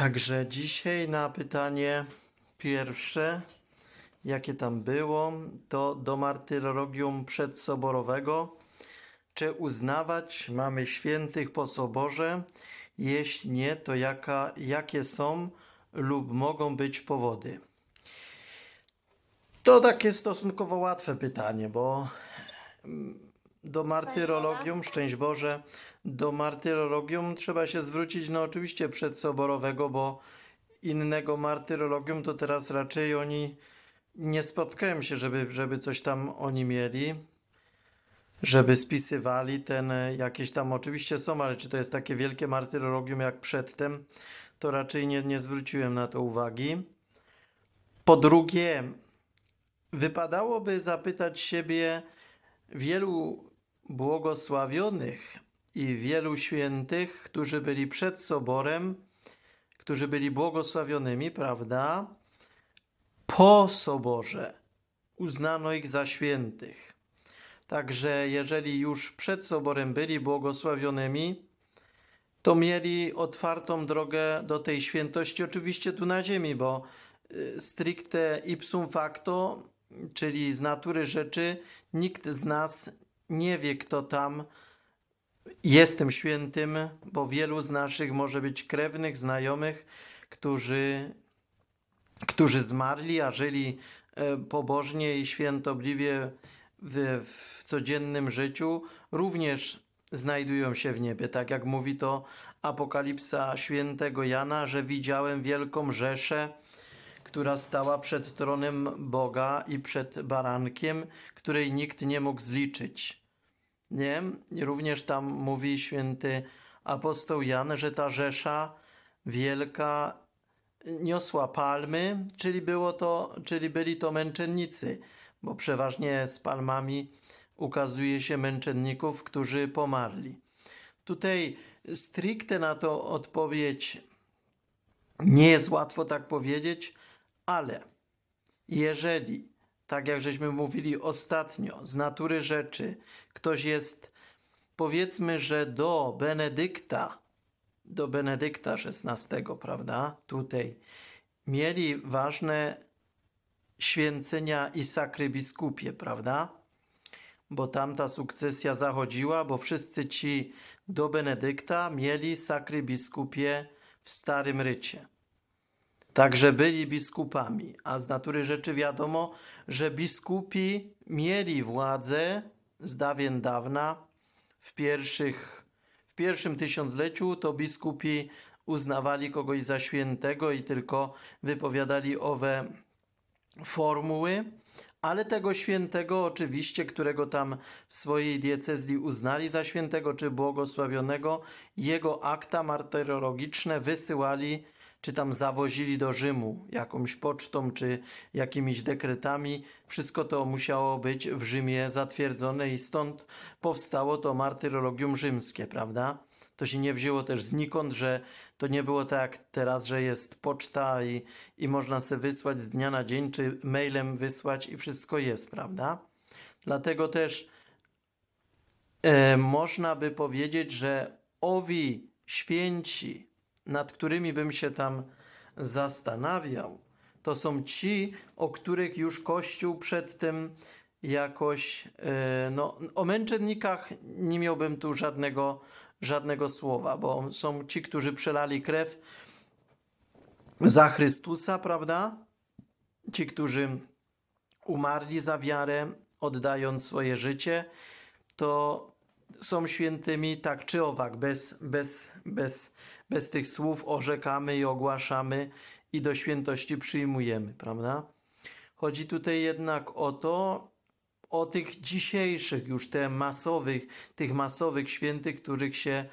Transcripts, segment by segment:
Także dzisiaj na pytanie pierwsze, jakie tam było, to do martyrologium przedsoborowego. Czy uznawać mamy świętych po soborze? Jeśli nie, to jaka, jakie są lub mogą być powody? To takie stosunkowo łatwe pytanie, bo mm, do martyrologium, szczęść Boże, do martyrologium trzeba się zwrócić, no oczywiście przedsoborowego, bo innego martyrologium to teraz raczej oni nie spotkałem się, żeby, żeby coś tam oni mieli, żeby spisywali ten e, jakieś tam, oczywiście są, ale czy to jest takie wielkie martyrologium jak przedtem, to raczej nie, nie zwróciłem na to uwagi. Po drugie, wypadałoby zapytać siebie wielu błogosławionych i wielu świętych, którzy byli przed soborem, którzy byli błogosławionymi, prawda? Po soborze uznano ich za świętych. Także jeżeli już przed soborem byli błogosławionymi, to mieli otwartą drogę do tej świętości, oczywiście tu na ziemi, bo y, stricte ipsum facto, czyli z natury rzeczy, nikt z nas nie wie, kto tam jest tym świętym, bo wielu z naszych może być krewnych, znajomych, którzy, którzy zmarli, a żyli e, pobożnie i świętobliwie w, w codziennym życiu, również znajdują się w niebie. Tak jak mówi to Apokalipsa świętego Jana, że widziałem wielką rzeszę, która stała przed tronem Boga i przed barankiem, której nikt nie mógł zliczyć. Nie? Również tam mówi święty apostoł Jan, że ta rzesza wielka niosła palmy, czyli, było to, czyli byli to męczennicy, bo przeważnie z palmami ukazuje się męczenników, którzy pomarli. Tutaj stricte na to odpowiedź nie jest łatwo tak powiedzieć, ale jeżeli, tak jak żeśmy mówili ostatnio, z natury rzeczy, ktoś jest, powiedzmy, że do Benedykta, do Benedykta XVI, prawda, tutaj, mieli ważne święcenia i sakry biskupie, prawda? Bo tam ta sukcesja zachodziła, bo wszyscy ci do Benedykta mieli sakry biskupie w Starym Rycie. Także byli biskupami, a z natury rzeczy wiadomo, że biskupi mieli władzę z dawien dawna. W, pierwszych, w pierwszym tysiącleciu to biskupi uznawali kogoś za świętego i tylko wypowiadali owe formuły, ale tego świętego oczywiście, którego tam w swojej diecezji uznali za świętego czy błogosławionego, jego akta martyrologiczne wysyłali czy tam zawozili do Rzymu jakąś pocztą, czy jakimiś dekretami. Wszystko to musiało być w Rzymie zatwierdzone i stąd powstało to martyrologium rzymskie, prawda? To się nie wzięło też znikąd, że to nie było tak jak teraz, że jest poczta i, i można sobie wysłać z dnia na dzień, czy mailem wysłać i wszystko jest, prawda? Dlatego też e, można by powiedzieć, że owi święci, nad którymi bym się tam zastanawiał, to są ci, o których już Kościół przedtem jakoś, e, no, o męczennikach nie miałbym tu żadnego, żadnego słowa, bo są ci, którzy przelali krew za Chrystusa, prawda? Ci, którzy umarli za wiarę, oddając swoje życie, to są świętymi tak czy owak, bez, bez, bez, bez tych słów orzekamy i ogłaszamy i do świętości przyjmujemy, prawda? Chodzi tutaj jednak o to, o tych dzisiejszych już te masowych, tych masowych świętych, których się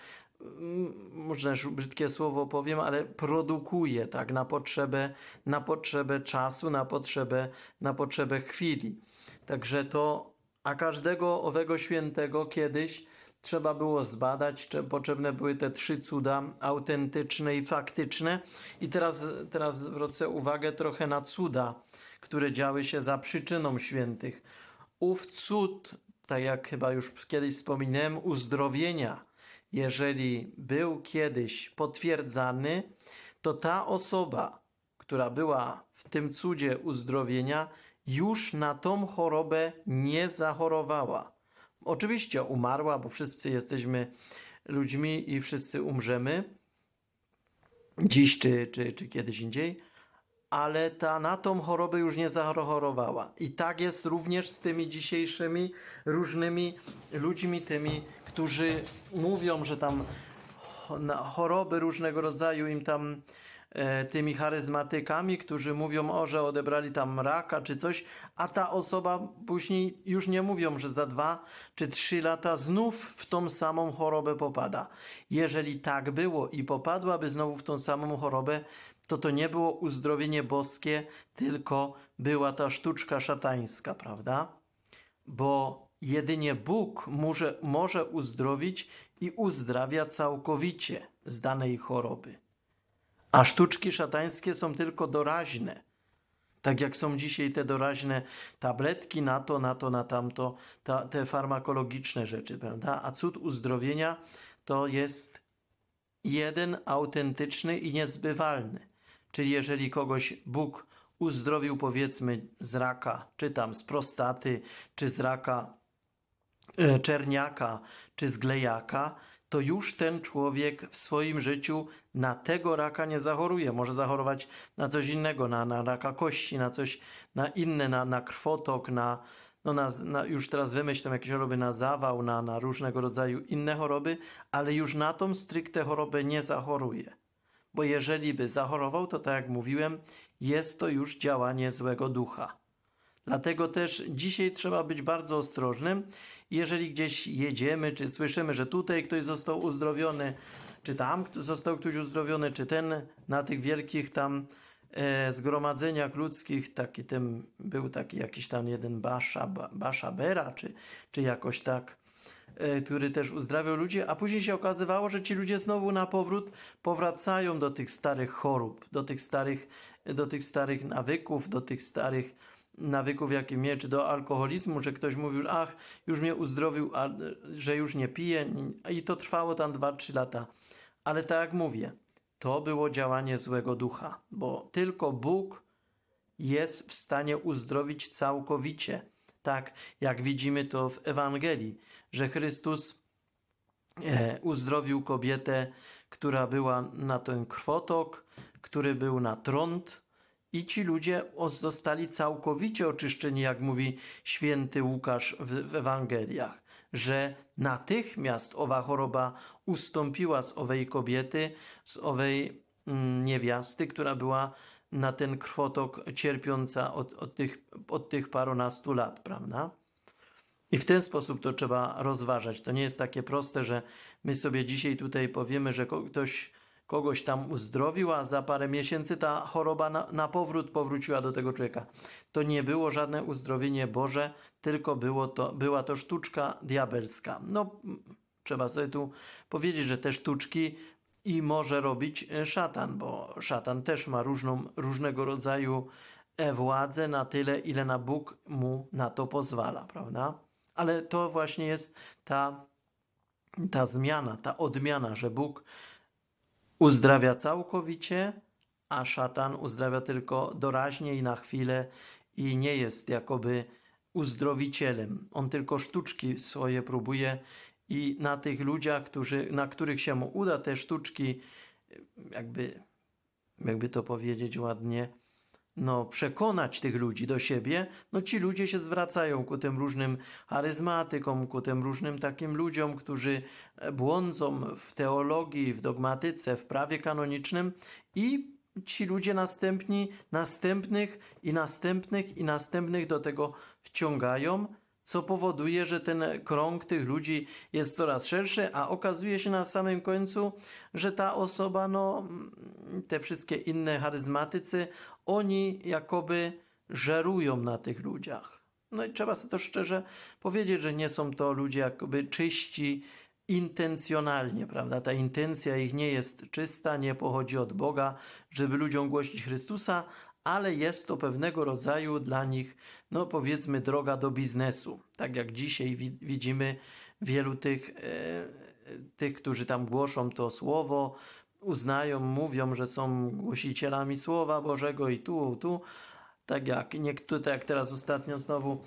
mm, można już brzydkie słowo powiem, ale produkuje tak na potrzebę, na potrzebę czasu, na potrzebę, na potrzebę chwili. Także to, a każdego owego świętego kiedyś trzeba było zbadać, czy potrzebne były te trzy cuda autentyczne i faktyczne. I teraz, teraz zwrócę uwagę trochę na cuda, które działy się za przyczyną świętych. Ów cud, tak jak chyba już kiedyś wspominałem, uzdrowienia, jeżeli był kiedyś potwierdzany, to ta osoba, która była w tym cudzie uzdrowienia, już na tą chorobę nie zachorowała. Oczywiście umarła, bo wszyscy jesteśmy ludźmi i wszyscy umrzemy, dziś czy, czy, czy kiedyś indziej, ale ta na tą chorobę już nie zachorowała. I tak jest również z tymi dzisiejszymi różnymi ludźmi, tymi, którzy mówią, że tam choroby różnego rodzaju im tam tymi charyzmatykami, którzy mówią, o, że odebrali tam raka czy coś, a ta osoba później już nie mówią, że za dwa czy trzy lata znów w tą samą chorobę popada. Jeżeli tak było i popadłaby znowu w tą samą chorobę, to to nie było uzdrowienie boskie, tylko była ta sztuczka szatańska, prawda? Bo jedynie Bóg może, może uzdrowić i uzdrawia całkowicie z danej choroby. A sztuczki szatańskie są tylko doraźne. Tak jak są dzisiaj te doraźne tabletki na to, na to, na tamto, ta, te farmakologiczne rzeczy, prawda? A cud uzdrowienia to jest jeden autentyczny i niezbywalny. Czyli jeżeli kogoś Bóg uzdrowił, powiedzmy, z raka, czy tam z prostaty, czy z raka e, czerniaka, czy z glejaka, to już ten człowiek w swoim życiu na tego raka nie zachoruje. Może zachorować na coś innego, na, na raka kości, na coś, na inne, na, na krwotok, na, no na, na, już teraz wymyślam jakieś choroby na zawał, na, na różnego rodzaju inne choroby, ale już na tą stricte chorobę nie zachoruje. Bo jeżeli by zachorował, to tak jak mówiłem, jest to już działanie złego ducha. Dlatego też dzisiaj trzeba być bardzo ostrożnym. Jeżeli gdzieś jedziemy, czy słyszymy, że tutaj ktoś został uzdrowiony, czy tam został ktoś uzdrowiony, czy ten na tych wielkich tam e, zgromadzeniach ludzkich, taki ten, był taki jakiś tam jeden Basza, Ba- Baszabera, czy, czy jakoś tak, e, który też uzdrawiał ludzi, a później się okazywało, że ci ludzie znowu na powrót powracają do tych starych chorób, do tych starych, do tych starych nawyków, do tych starych nawyków, jakie czy do alkoholizmu, że ktoś mówił, ach, już mnie uzdrowił, a, że już nie pije i to trwało tam 2-3 lata. Ale tak jak mówię, to było działanie złego ducha, bo tylko Bóg jest w stanie uzdrowić całkowicie. Tak jak widzimy to w Ewangelii, że Chrystus e, uzdrowił kobietę, która była na ten krwotok, który był na trąd, i ci ludzie zostali całkowicie oczyszczeni, jak mówi święty Łukasz w, w Ewangeliach, że natychmiast owa choroba ustąpiła z owej kobiety, z owej mm, niewiasty, która była na ten krwotok cierpiąca od, od, tych, od tych parunastu lat, prawda? I w ten sposób to trzeba rozważać. To nie jest takie proste, że my sobie dzisiaj tutaj powiemy, że ktoś kogoś tam uzdrowił, a za parę miesięcy ta choroba na, na powrót powróciła do tego człowieka. To nie było żadne uzdrowienie Boże, tylko było to, była to sztuczka diabelska. No, trzeba sobie tu powiedzieć, że te sztuczki i może robić e, szatan, bo szatan też ma różną, różnego rodzaju e, władzę na tyle, ile na Bóg mu na to pozwala, prawda? Ale to właśnie jest ta, ta zmiana, ta odmiana, że Bóg uzdrawia całkowicie, a szatan uzdrawia tylko doraźnie i na chwilę i nie jest jakoby uzdrowicielem. On tylko sztuczki swoje próbuje i na tych ludziach, którzy, na których się mu uda te sztuczki, jakby, jakby to powiedzieć ładnie, no, przekonać tych ludzi do siebie, no ci ludzie się zwracają ku tym różnym charyzmatykom, ku tym różnym takim ludziom, którzy e, błądzą w teologii, w dogmatyce, w prawie kanonicznym i ci ludzie następni, następnych i następnych i następnych do tego wciągają, co powoduje, że ten krąg tych ludzi jest coraz szerszy, a okazuje się na samym końcu, że ta osoba, no, te wszystkie inne charyzmatycy, oni jakoby żerują na tych ludziach. No i trzeba sobie to szczerze powiedzieć, że nie są to ludzie jakoby czyści intencjonalnie, prawda? Ta intencja ich nie jest czysta, nie pochodzi od Boga, żeby ludziom głosić Chrystusa, ale jest to pewnego rodzaju dla nich, no powiedzmy, droga do biznesu. Tak jak dzisiaj wi- widzimy wielu tych, e, tych, którzy tam głoszą to słowo, uznają, mówią, że są głosicielami Słowa Bożego i tu, tu. Tak jak niektórzy, tak jak teraz ostatnio znowu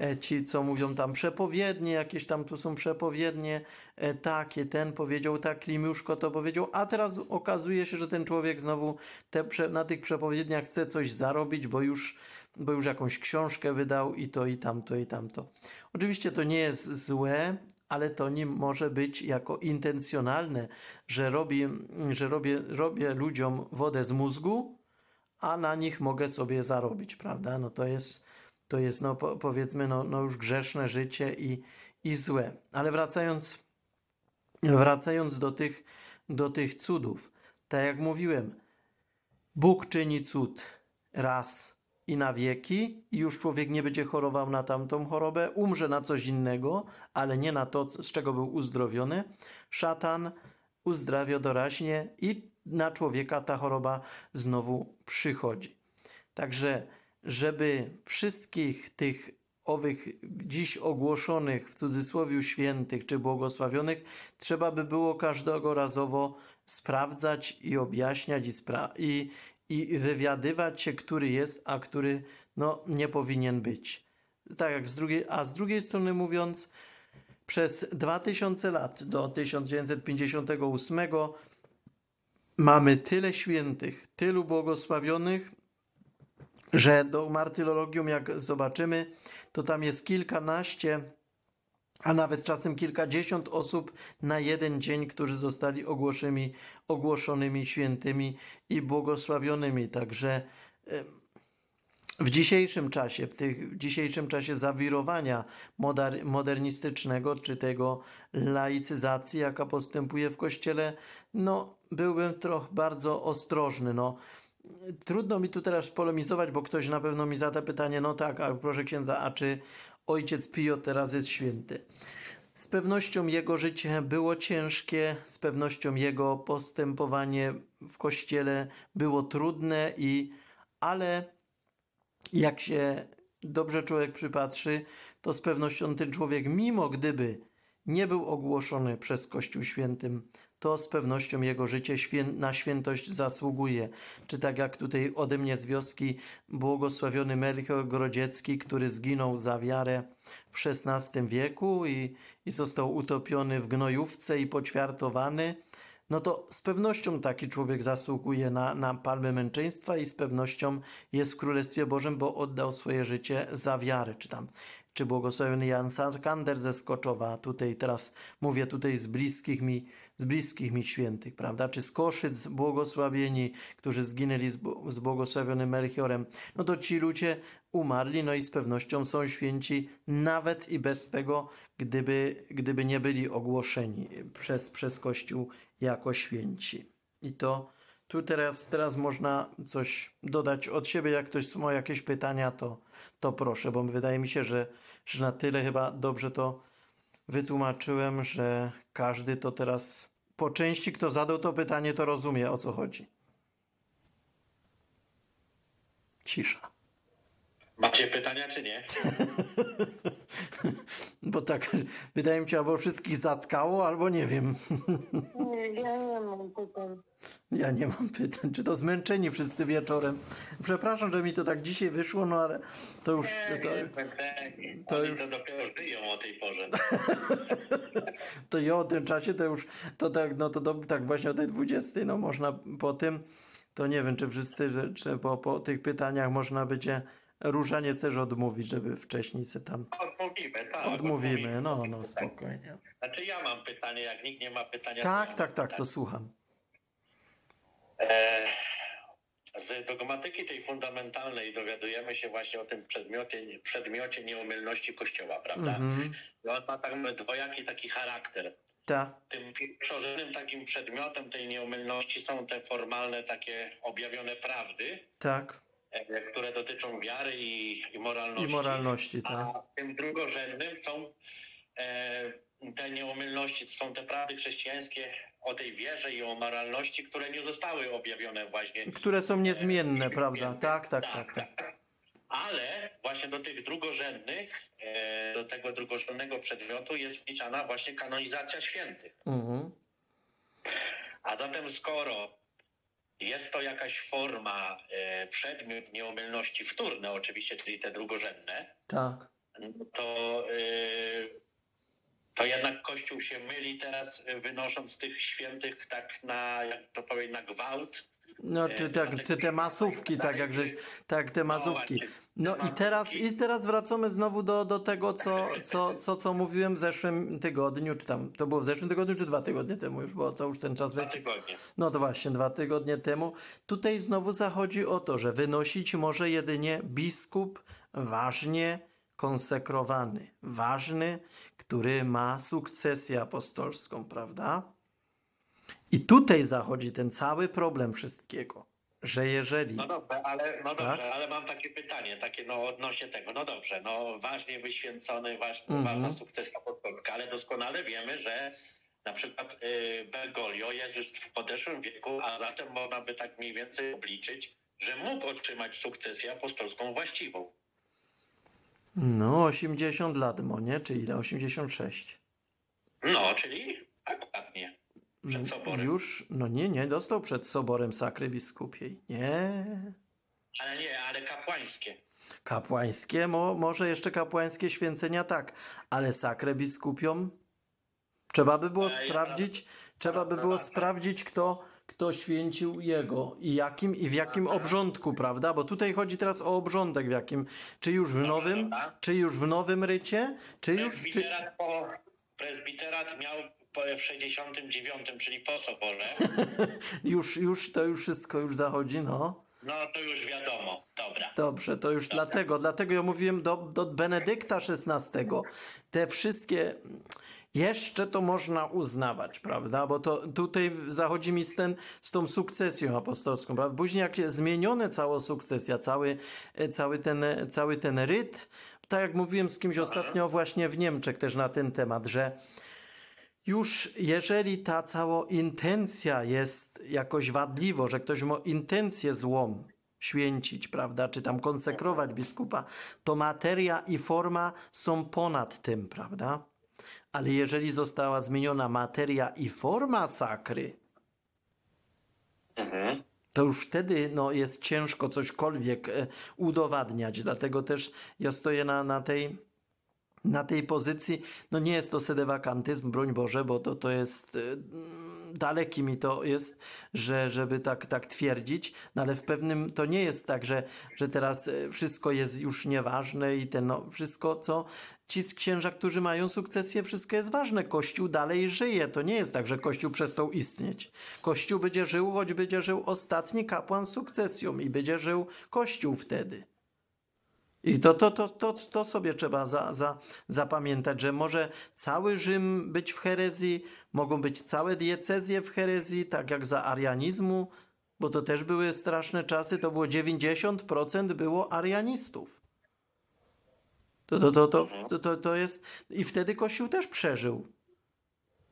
e, ci, co mówią tam przepowiednie, jakieś tam tu są przepowiednie, e, takie, ten powiedział, tak, Klimiuszko to powiedział, a teraz okazuje się, że ten człowiek znowu te, na tych przepowiedniach chce coś zarobić, bo już, bo już jakąś książkę wydał i to, i tamto, i tamto. Oczywiście to nie jest złe, ale to nie może być jako intencjonalne, że robię, że robię, robię ludziom wodę z mózgu, a na nich mogę sobie zarobić, prawda? No to jest, to jest no po, powiedzmy, no, no już grzeszne życie i, i złe. Ale wracając, wracając do tych, do tych cudów, tak jak mówiłem, Bóg czyni cud raz i na wieki, i już człowiek nie będzie chorował na tamtą chorobę, umrze na coś innego, ale nie na to, z czego był uzdrowiony. Szatan uzdrawia doraźnie i na człowieka ta choroba znowu przychodzi. Także, żeby wszystkich tych owych dziś ogłoszonych w cudzysłowie świętych czy błogosławionych, trzeba by było każdego razowo sprawdzać i objaśniać i, spra- i, i wywiadywać się, który jest, a który no, nie powinien być. Tak jak z drugiej, a z drugiej strony mówiąc, przez 2000 lat do 1958 mamy tyle świętych, tylu błogosławionych, że do martyrologium, jak zobaczymy, to tam jest kilkanaście, a nawet czasem kilkadziesiąt osób na jeden dzień, którzy zostali ogłoszonymi, ogłoszonymi świętymi i błogosławionymi. Także em, w dzisiejszym czasie, w, tych, w dzisiejszym czasie zawirowania moder, modernistycznego, czy tego laicyzacji, jaka postępuje w Kościele, no byłbym trochę bardzo ostrożny. No, trudno mi tu teraz polemizować, bo ktoś na pewno mi zada pytanie, no tak, a proszę księdza, a czy ojciec Pio teraz jest święty? Z pewnością jego życie było ciężkie, z pewnością jego postępowanie w kościele było trudne i ale jak się dobrze człowiek przypatrzy, to z pewnością ten człowiek, mimo gdyby nie był ogłoszony przez Kościół Świętym, to z pewnością jego życie świę- na świętość zasługuje. Czy tak jak tutaj ode mnie z wioski błogosławiony Melchior Grodziecki, który zginął za wiarę w XVI wieku i, i został utopiony w gnojówce i poćwiartowany, no to z pewnością taki człowiek zasługuje na, na palmę męczeństwa i z pewnością jest w Królestwie Bożym, bo oddał swoje życie za wiarę. Czy tam, czy błogosławiony Jan Sarkander ze Skoczowa, tutaj teraz mówię tutaj z bliskich mi, z bliskich mi świętych, prawda? Czy z Koszyc błogosławieni, którzy zginęli z, z błogosławionym Melchiorem, no to ci ludzie umarli, no i z pewnością są święci nawet i bez tego, gdyby, gdyby nie byli ogłoszeni przez, przez Kościół jako święci. I to tu teraz, teraz można coś dodać od siebie. Jak ktoś ma jakieś pytania, to, to proszę, bo wydaje mi się, że, że na tyle chyba dobrze to wytłumaczyłem, że każdy to teraz po części, kto zadał to pytanie, to rozumie o co chodzi. Cisza. Macie pytania czy nie? Bo tak, wydaje mi się, albo wszystkich zatkało, albo nie wiem. Nie, ja nie mam pytań. Ja nie mam pytań, czy to zmęczeni wszyscy wieczorem. Przepraszam, że mi to tak dzisiaj wyszło, no ale to już. Nie, To, nie, pytania. to Oni już- to dopiero żyją o tej porze. to i o tym czasie to już, to tak, no to do, tak właśnie o tej 20, no można po tym, to nie wiem, czy wszyscy, że, czy po, po tych pytaniach można będzie różaniec też odmówić, żeby wcześniej se tam Odmówimy, tak. odmówimy. No, no, spokojnie. Znaczy ja mam pytanie, jak nikt nie ma pytania. Tak, to ja tak, mam tak, to pytanie. słucham. E, z dogmatyki tej fundamentalnej dowiadujemy się właśnie o tym przedmiocie, przedmiocie nieomylności Kościoła, prawda? Mhm. I on ma tam dwojaki taki charakter. Tak, Tym pierwszorzędnym takim przedmiotem tej nieomylności są te formalne, takie objawione prawdy, tak. E, które dotyczą wiary i, i moralności. I moralności, tak. A tym drugorzędnym są e, te nieomylności, są te prawdy chrześcijańskie o tej wierze i o moralności, które nie zostały objawione właśnie. Które są niezmienne, prawda? Tak, tak, tak, tak. Ale właśnie do tych drugorzędnych, e, do tego drugorzędnego przedmiotu jest wliczana właśnie kanonizacja świętych. Mhm. A zatem skoro jest to jakaś forma, e, przedmiot nieomylności wtórne oczywiście, czyli te drugorzędne, Tak. to, e, to jednak Kościół się myli teraz, wynosząc tych świętych tak na, jak to powiedzieć, na gwałt. No, czy, E, tak, czy te masówki, tak jak żeś, tak, te masówki. właśnie, No i teraz, masówki. i teraz wracamy znowu do, do tego, co, co, co, co mówiłem w zeszłym tygodniu, czy tam, to było w zeszłym tygodniu, czy dwa tygodnie temu już, bo to już ten czas Dwa leci. tygodnie. No to właśnie, dwa tygodnie temu. Tutaj znowu zachodzi o to, że wynosić może jedynie biskup ważnie konsekrowany, ważny, który ma sukcesję apostolską, prawda? I tutaj zachodzi ten cały problem wszystkiego, że jeżeli... No dobrze, ale, no dobrze, Tak? ale mam takie pytanie, takie no odnośnie tego. No dobrze, no ważnie wyświęcony, waż, Mhm. ważna sukcesja apostolska, ale doskonale wiemy, że na przykład y, Bergoglio jest już w podeszłym wieku, a zatem można by tak mniej więcej obliczyć, że mógł otrzymać sukcesję apostolską właściwą. No, 80 lat, mo nie? Czy ile? 86. No, czyli akuratnie przed soborem. Już, no nie, nie, dostał przed soborem sakry biskupiej. Nie. Ale nie, ale kapłańskie. Kapłańskie, mo, może jeszcze kapłańskie święcenia tak, ale sakrę biskupią trzeba by było Ej, sprawdzić, trzeba by było sprawdzić, kto, kto święcił jego i jakim i w jakim obrządku, prawda? Bo tutaj chodzi teraz o obrządek w jakim, czy już w nowym, dobra. czy już w nowym rycie, czy już, czy, Prezbiterat, miał w 69, czyli po soborze. już, już to już wszystko już zachodzi, no. No to już wiadomo, dobra. Dobrze, to już dlatego, dlatego ja mówiłem do, do Benedykta XVI. Te wszystkie jeszcze to można uznawać, prawda? Bo to tutaj zachodzi mi z, ten, z tą sukcesją apostolską, prawda? Później jak jest zmienione cała sukcesja, cały, cały, ten, cały ten ryt, tak jak mówiłem z kimś ostatnio właśnie w Niemczech też na ten temat, że już jeżeli ta cała intencja jest jakoś wadliwo, że ktoś ma intencję złą święcić, prawda, czy tam konsekrować biskupa, to materia i forma są ponad tym, prawda? Ale jeżeli została zmieniona materia i forma sakry, Mhm. to już wtedy no, jest ciężko cośkolwiek e, udowadniać. Dlatego też ja stoję na, na tej na tej pozycji, no nie jest to sedewakantyzm, broń Boże, bo to, to jest e, mm, daleki mi to jest, że, żeby tak, tak twierdzić, no ale w pewnym to nie jest tak, że, że teraz e, wszystko jest już nieważne i ten, no, wszystko, co ci z księża, którzy mają sukcesję, wszystko jest ważne. Kościół dalej żyje. To nie jest tak, że Kościół przestał istnieć. Kościół będzie żył, choć będzie żył ostatni kapłan sukcesją i będzie żył Kościół wtedy. I to, to, to, to, to sobie trzeba za, za, zapamiętać, że może cały Rzym być w herezji, mogą być całe diecezje w herezji, tak jak za arianizmu, bo to też były straszne czasy, to było 90% było arianistów. To, to, to, to, to, to, jest... I wtedy Kościół też przeżył.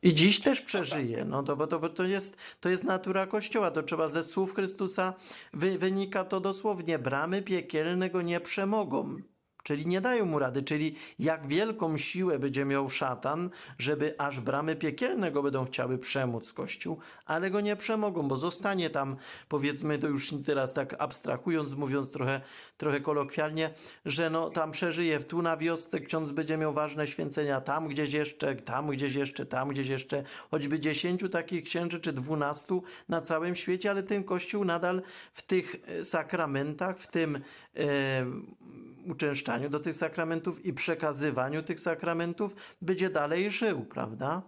I dziś też przeżyje. No to, bo to, to, jest, to jest natura Kościoła. To trzeba ze słów Chrystusa wy, wynika to dosłownie. Bramy piekielne go nie przemogą. Czyli nie dają mu rady. Czyli jak wielką siłę będzie miał szatan, żeby aż bramy piekielne go będą chciały przemóc Kościół, ale go nie przemogą, bo zostanie tam, powiedzmy, to już teraz tak abstrahując, mówiąc trochę, trochę kolokwialnie, że no tam przeżyje, tu na wiosce ksiądz będzie miał ważne święcenia, tam gdzieś jeszcze, tam gdzieś jeszcze, tam gdzieś jeszcze, choćby dziesięciu takich księży czy dwunastu na całym świecie, ale ten Kościół nadal w tych e, sakramentach, w tym e, uczęszczaniu do tych sakramentów i przekazywaniu tych sakramentów będzie dalej żył, prawda?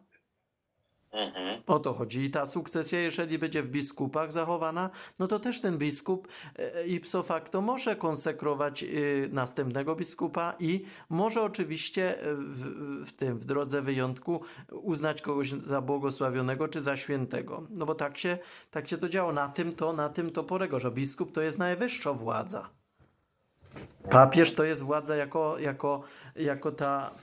Mhm. O to chodzi. I ta sukcesja, jeżeli będzie w biskupach zachowana, no to też ten biskup e, ipso facto może konsekrować e, następnego biskupa i może oczywiście e, w, w tym, w drodze wyjątku uznać kogoś za błogosławionego czy za świętego. No bo tak się, tak się to działo. Na tym to, na tym to polega, że biskup to jest najwyższa władza. Papież to jest władza jako, jako, jako ta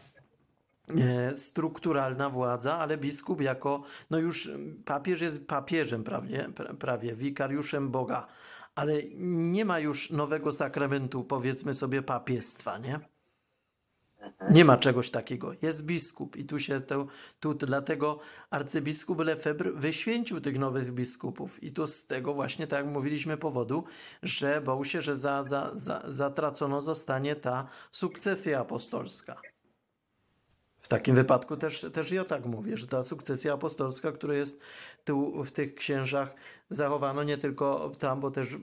e, strukturalna władza, ale biskup jako, no już papież jest papieżem prawie, pra- prawie wikariuszem Boga, ale nie ma już nowego sakramentu, powiedzmy sobie, papiestwa, nie? Nie ma czegoś takiego. Jest biskup i tu się to, tu dlatego arcybiskup Lefebvre wyświęcił tych nowych biskupów i tu z tego właśnie, tak jak mówiliśmy, powodu, że bał się, że za, za, za, zatracono zostanie ta sukcesja apostolska. W takim wypadku też, też ja tak mówię, że ta sukcesja apostolska, która jest tu w tych księżach zachowano nie tylko tam, bo też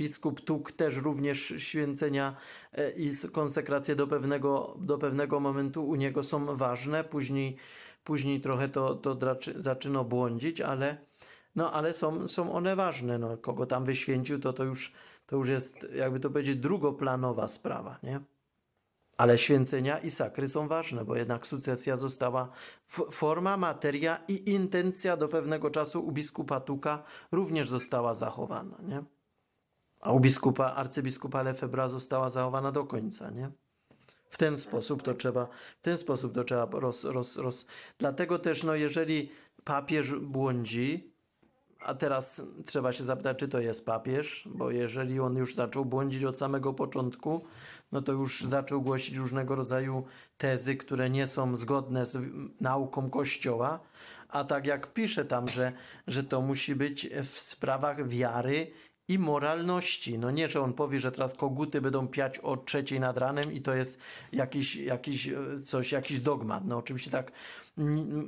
biskup Tuk też również święcenia e, i konsekracje do pewnego, do pewnego momentu u niego są ważne. Później, później trochę to, to draczy, błądzić, ale, no, ale są, są one ważne. No, kogo tam wyświęcił, to, to, już, to już jest, jakby to powiedzieć, drugoplanowa sprawa, nie? Ale święcenia i sakry są ważne, bo jednak sukcesja została forma, materia i intencja do pewnego czasu u biskupa Tuka również została zachowana, nie? A u biskupa, arcybiskupa Lefebra została zachowana do końca, nie? W ten sposób to trzeba, w ten sposób to trzeba roz, roz, roz. Dlatego też, no, jeżeli papież błądzi, a teraz trzeba się zapytać, czy to jest papież, bo jeżeli on już zaczął błądzić od samego początku, no to już zaczął głosić różnego rodzaju tezy, które nie są zgodne z nauką Kościoła, a tak jak pisze tam, że, że to musi być w sprawach wiary i moralności. No nie, że on powie, że teraz koguty będą piać o trzeciej nad ranem i to jest jakiś, jakiś e, coś, jakiś dogmat. No oczywiście tak,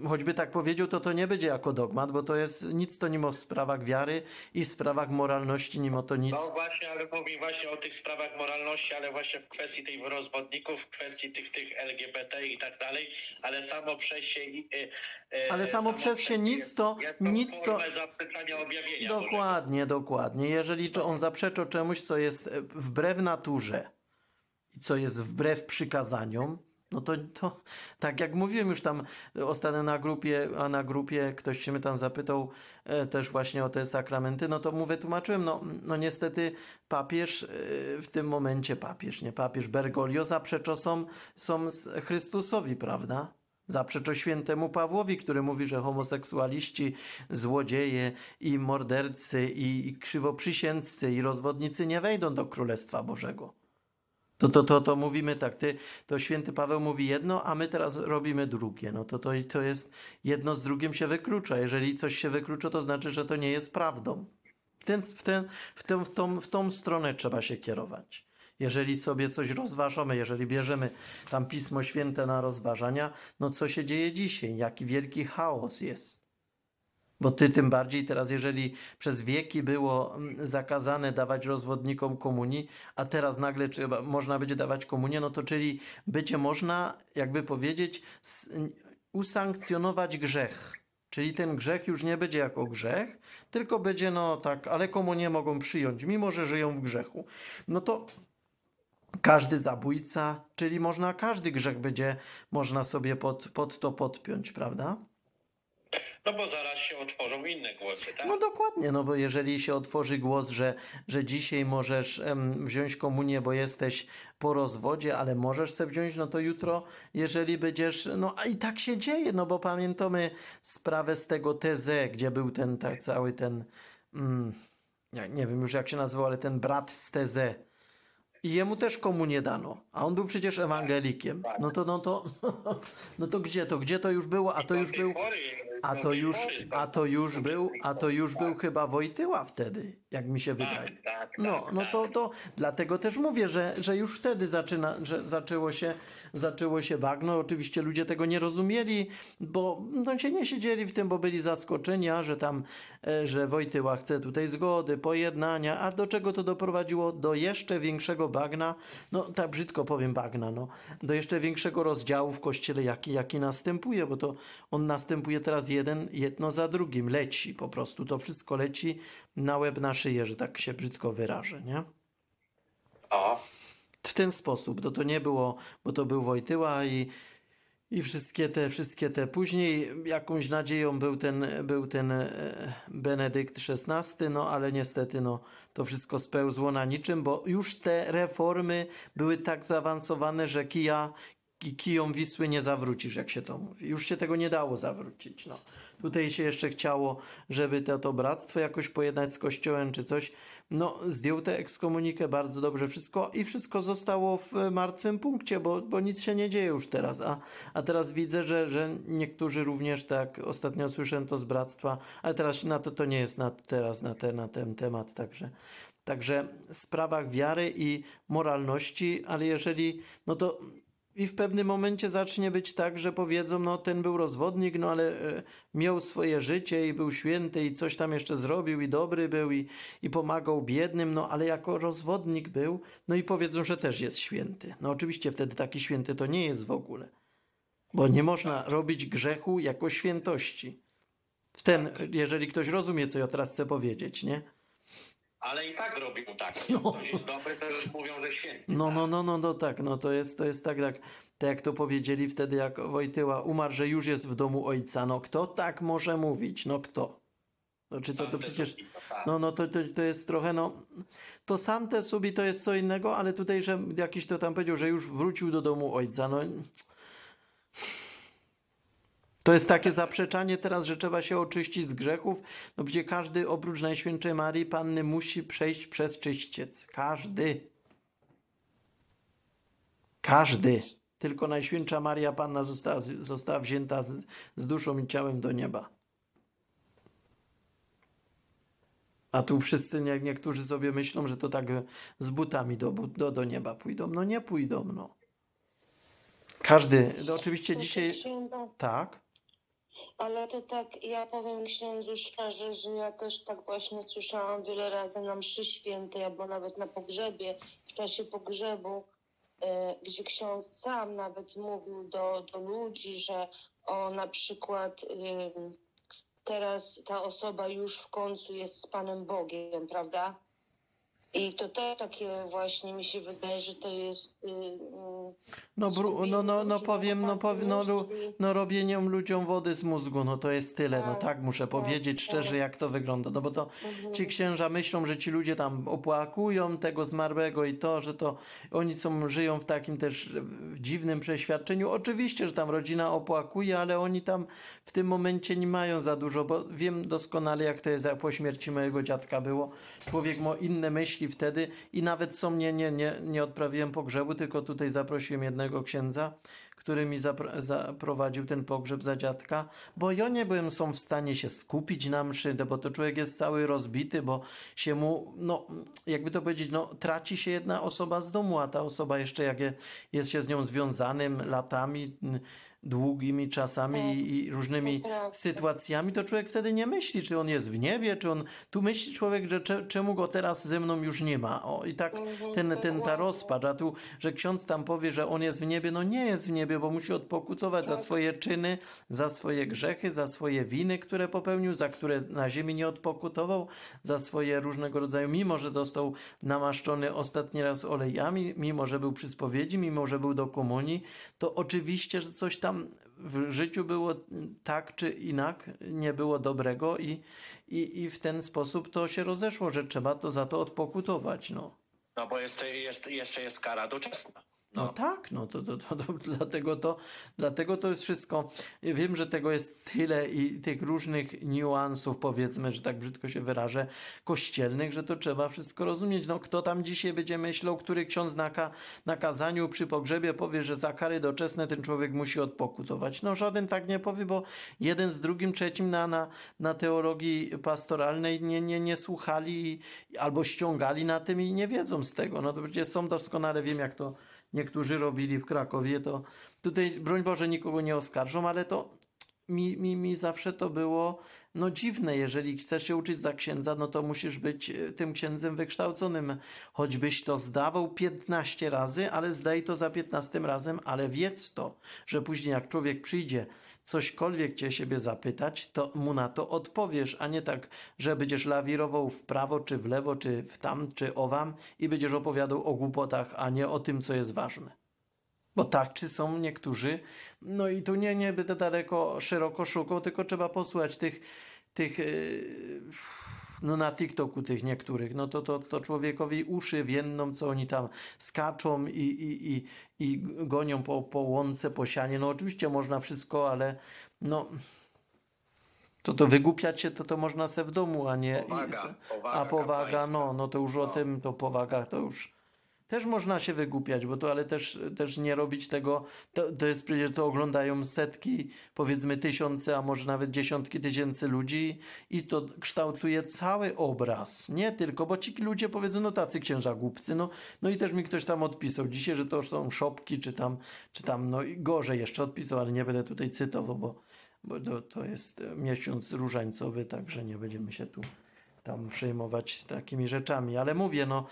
choćby tak powiedział, to to nie będzie jako dogmat, bo to jest nic to nimo w sprawach wiary i w sprawach moralności, nimo to nic. No właśnie, ale mówi właśnie o tych sprawach moralności, ale właśnie w kwestii tych rozwodników, w kwestii tych, tych LGBT i tak dalej, ale samo przez się... e, e, Ale samo przez się nic to- nic to-. Dokładnie, dokładnie. Jeżeli czy on zaprzecza czemuś, co jest wbrew naturze i co jest wbrew przykazaniom, no to, to tak jak mówiłem już tam ostatnio na grupie, a na grupie ktoś się mnie tam zapytał e, też właśnie o te sakramenty, no to mu wytłumaczyłem, no, no niestety papież e, w tym momencie, papież, nie papież, Bergoglio zaprzecza są, są Chrystusowi, prawda? Zaprzecza świętemu Pawłowi, który mówi, że homoseksualiści, złodzieje i mordercy i, i i rozwodnicy nie wejdą do Królestwa Bożego. To, to, to, to mówimy tak, ty, to święty Paweł mówi jedno, a my teraz robimy drugie. No to, to, to jest jedno z drugim się wyklucza. Jeżeli coś się wyklucza, to znaczy, że to nie jest prawdą. W, ten, w, ten, w, tę, w, tą, w tą stronę trzeba się kierować. Jeżeli sobie coś rozważamy, jeżeli bierzemy tam Pismo Święte na rozważania, no co się dzieje dzisiaj? Jaki wielki chaos jest. Bo ty tym bardziej teraz, jeżeli przez wieki było mm, zakazane dawać rozwodnikom komunii, a teraz nagle trzeba, można będzie dawać komunię, no to czyli będzie można, jakby powiedzieć, usankcjonować grzech. Czyli ten grzech już nie będzie jako grzech, tylko będzie no tak, ale komunię mogą przyjąć, mimo że żyją w grzechu. No to każdy zabójca, czyli można każdy grzech będzie można sobie pod, pod to podpiąć, prawda? No bo zaraz się otworzą inne głosy, tak? No dokładnie, no bo jeżeli się otworzy głos, że, że dzisiaj możesz em, wziąć komunię, bo jesteś po rozwodzie, ale możesz se wziąć, no to jutro, jeżeli będziesz, no a i tak się dzieje, no bo pamiętamy sprawę z tego TZ, gdzie był ten tak cały ten, mm, ja nie wiem już jak się nazywał, ale ten brat z TZ. I jemu też komunię dano, a on był przecież ewangelikiem. No to, no to, no to gdzie to, gdzie to już było, a to już był... A to już, a to już był, a to już był chyba Wojtyła wtedy, jak mi się wydaje. Tak, tak, No, tak, no tak. to, to dlatego też mówię, że, że już wtedy zaczyna, że zaczęło się, zaczęło się bagno. Oczywiście ludzie tego nie rozumieli, bo no, się nie siedzieli w tym, bo byli zaskoczeni, a że tam, e, że Wojtyła chce tutaj zgody, pojednania, a do czego to doprowadziło? Do jeszcze większego bagna, no tak brzydko powiem bagna, no, do jeszcze większego rozdziału w kościele, jaki, jaki następuje, bo to on następuje teraz jeden, jedno za drugim, leci po prostu, to wszystko leci na łeb, na szyję, że tak się brzydko wyrażę, nie? O, w ten sposób. To to nie było, bo to był Wojtyła i, i wszystkie te, wszystkie te. Później jakąś nadzieją był ten, był ten e, Benedykt XVI, no ale niestety no, to wszystko spełzło na niczym, bo już te reformy były tak zaawansowane, że kija, ki- kijom Wisły nie zawrócisz, jak się to mówi. Już się tego nie dało zawrócić. No. Tutaj się jeszcze chciało, żeby to, to bractwo jakoś pojednać z kościołem czy coś. No, zdjął tę ekskomunikę bardzo dobrze wszystko i wszystko zostało w e, martwym punkcie, bo, bo nic się nie dzieje już teraz. A, a teraz widzę, że, że niektórzy również tak, ostatnio słyszałem to z bractwa, ale teraz na to, to nie jest na, teraz na, te, na ten temat, także Także w sprawach wiary i moralności, ale jeżeli, no to i w pewnym momencie zacznie być tak, że powiedzą, no ten był rozwodnik, no ale e, miał swoje życie i był święty i coś tam jeszcze zrobił i dobry był i, i pomagał biednym, no ale jako rozwodnik był, no i powiedzą, że też jest święty. No oczywiście wtedy taki święty to nie jest w ogóle, bo nie można robić grzechu jako świętości. W ten, jeżeli ktoś rozumie, co ja teraz chcę powiedzieć, nie? Ale i tak robią tak. No. Ktoś jest dobry, to już mówią, że święty. No, no, no, no, no tak, no to jest, to jest tak, tak, tak jak to powiedzieli wtedy, jak Wojtyła umarł, że już jest w domu ojca. No kto tak może mówić? No kto? No czy to, to przecież, no, no to, to, to jest trochę, no, to Sante Subi to jest co innego, ale tutaj, że jakiś to tam powiedział, że już wrócił do domu ojca, no. To jest takie zaprzeczanie teraz, że trzeba się oczyścić z grzechów, no gdzie każdy oprócz Najświętszej Marii Panny musi przejść przez czyściec. Każdy. Każdy. Tylko Najświętsza Maria Panna została, została wzięta z, z duszą i ciałem do nieba. A tu wszyscy, nie, niektórzy sobie myślą, że to tak z butami do, do, do nieba pójdą. No nie pójdą, no. Każdy. No oczywiście dzisiaj... Tak. Ale to tak, ja powiem księdzu szczerze, że ja też tak właśnie słyszałam wiele razy na mszy świętej, albo nawet na pogrzebie, w czasie pogrzebu, e, gdzie ksiądz sam nawet mówił do, do ludzi, że o na przykład teraz ta osoba już w końcu jest z Panem Bogiem, prawda? I to też takie właśnie mi się wydaje, że to jest... No, bru, no, no, no powiem, no, powiem no, no robieniem ludziom wody z mózgu, no to jest tyle, no Tak, muszę tak, powiedzieć szczerze, tak. jak to wygląda, no bo to Mhm. ci księża myślą, że ci ludzie tam opłakują tego zmarłego i to, że to oni są, żyją w takim też dziwnym przeświadczeniu. Oczywiście, że tam rodzina opłakuje, ale oni tam w tym momencie nie mają za dużo, bo wiem doskonale, jak to jest, jak po śmierci mojego dziadka było. Człowiek ma inne myśli wtedy i nawet są, nie, nie, nie, nie odprawiłem pogrzebu, tylko tutaj zaprosiłem jednego księdza, który mi zapro- zaprowadził ten pogrzeb za dziadka, bo ja nie byłem są w stanie się skupić na mszy, bo to człowiek jest cały rozbity, bo się mu, no, jakby to powiedzieć, no, traci się jedna osoba z domu, a ta osoba jeszcze jak je, jest się z nią związanym latami, długimi czasami i, i różnymi sytuacjami, to człowiek wtedy nie myśli, czy on jest w niebie, czy on, tu myśli człowiek, że cze, czemu go teraz ze mną już nie ma, o, i tak Mhm, ten, ten, ta rozpacz, a tu, że ksiądz tam powie, że on jest w niebie, no nie jest w niebie, bo musi odpokutować za swoje czyny, za swoje grzechy, za swoje winy, które popełnił, za które na ziemi nie odpokutował, za swoje różnego rodzaju, mimo że został namaszczony ostatni raz olejami, mimo że był przy spowiedzi, mimo że był do komunii, to oczywiście, że coś tam w życiu było tak czy inak, nie było dobrego i, i, i w ten sposób to się rozeszło, że trzeba to za to odpokutować, no. No bo jest, jest, jeszcze jest kara doczesna. No, No. tak, no to, to, to, to dlatego to dlatego to jest wszystko. Wiem, że tego jest tyle i tych różnych niuansów, powiedzmy, że tak brzydko się wyrażę, kościelnych, że to trzeba wszystko rozumieć. No kto tam dzisiaj będzie myślał, który ksiądz na, ka, na kazaniu przy pogrzebie powie, że za kary doczesne ten człowiek musi odpokutować. No żaden tak nie powie, bo jeden z drugim, trzecim na, na, na teologii pastoralnej nie, nie, nie słuchali albo ściągali na tym i nie wiedzą z tego. No to przecież są doskonale, wiem jak to niektórzy robili w Krakowie, to tutaj, broń Boże, nikogo nie oskarżą, ale to mi, mi, mi zawsze to było no dziwne, jeżeli chcesz się uczyć za księdza, no to musisz być e, tym księdzem wykształconym. Choćbyś to zdawał 15 razy, ale zdaj to za 15 razem, ale wiedz to, że później jak człowiek przyjdzie cośkolwiek cię siebie zapytać, to mu na to odpowiesz, a nie tak, że będziesz lawirował w prawo, czy w lewo, czy w tam, czy owam i będziesz opowiadał o głupotach, a nie o tym, co jest ważne. Bo tak, czy są niektórzy, no i tu nie, nie będę daleko, szeroko szukał, tylko trzeba posłuchać tych, tych yy, no na TikToku tych niektórych, no to, to, to człowiekowi uszy więdną, co oni tam skaczą i, i, i, i gonią po, po łące, po sianie. No oczywiście można wszystko, ale no... To to wygłupiać się, to to można se w domu, a nie... Powaga, i, powaga a powaga, no, no to już o No. tym, to powaga, to już... Też można się wygłupiać, bo to, ale też, też nie robić tego, to, to jest przecież, to oglądają setki, powiedzmy tysiące, a może nawet dziesiątki tysięcy ludzi i to kształtuje cały obraz, nie tylko, bo ci ludzie powiedzą, no tacy księża głupcy, no, no i też mi ktoś tam odpisał. Dzisiaj, że to są szopki, czy tam, czy tam, no i gorzej jeszcze odpisał, ale nie będę tutaj cytował, bo, bo to, to jest miesiąc różańcowy, także nie będziemy się tu tam przejmować takimi rzeczami, ale mówię, no,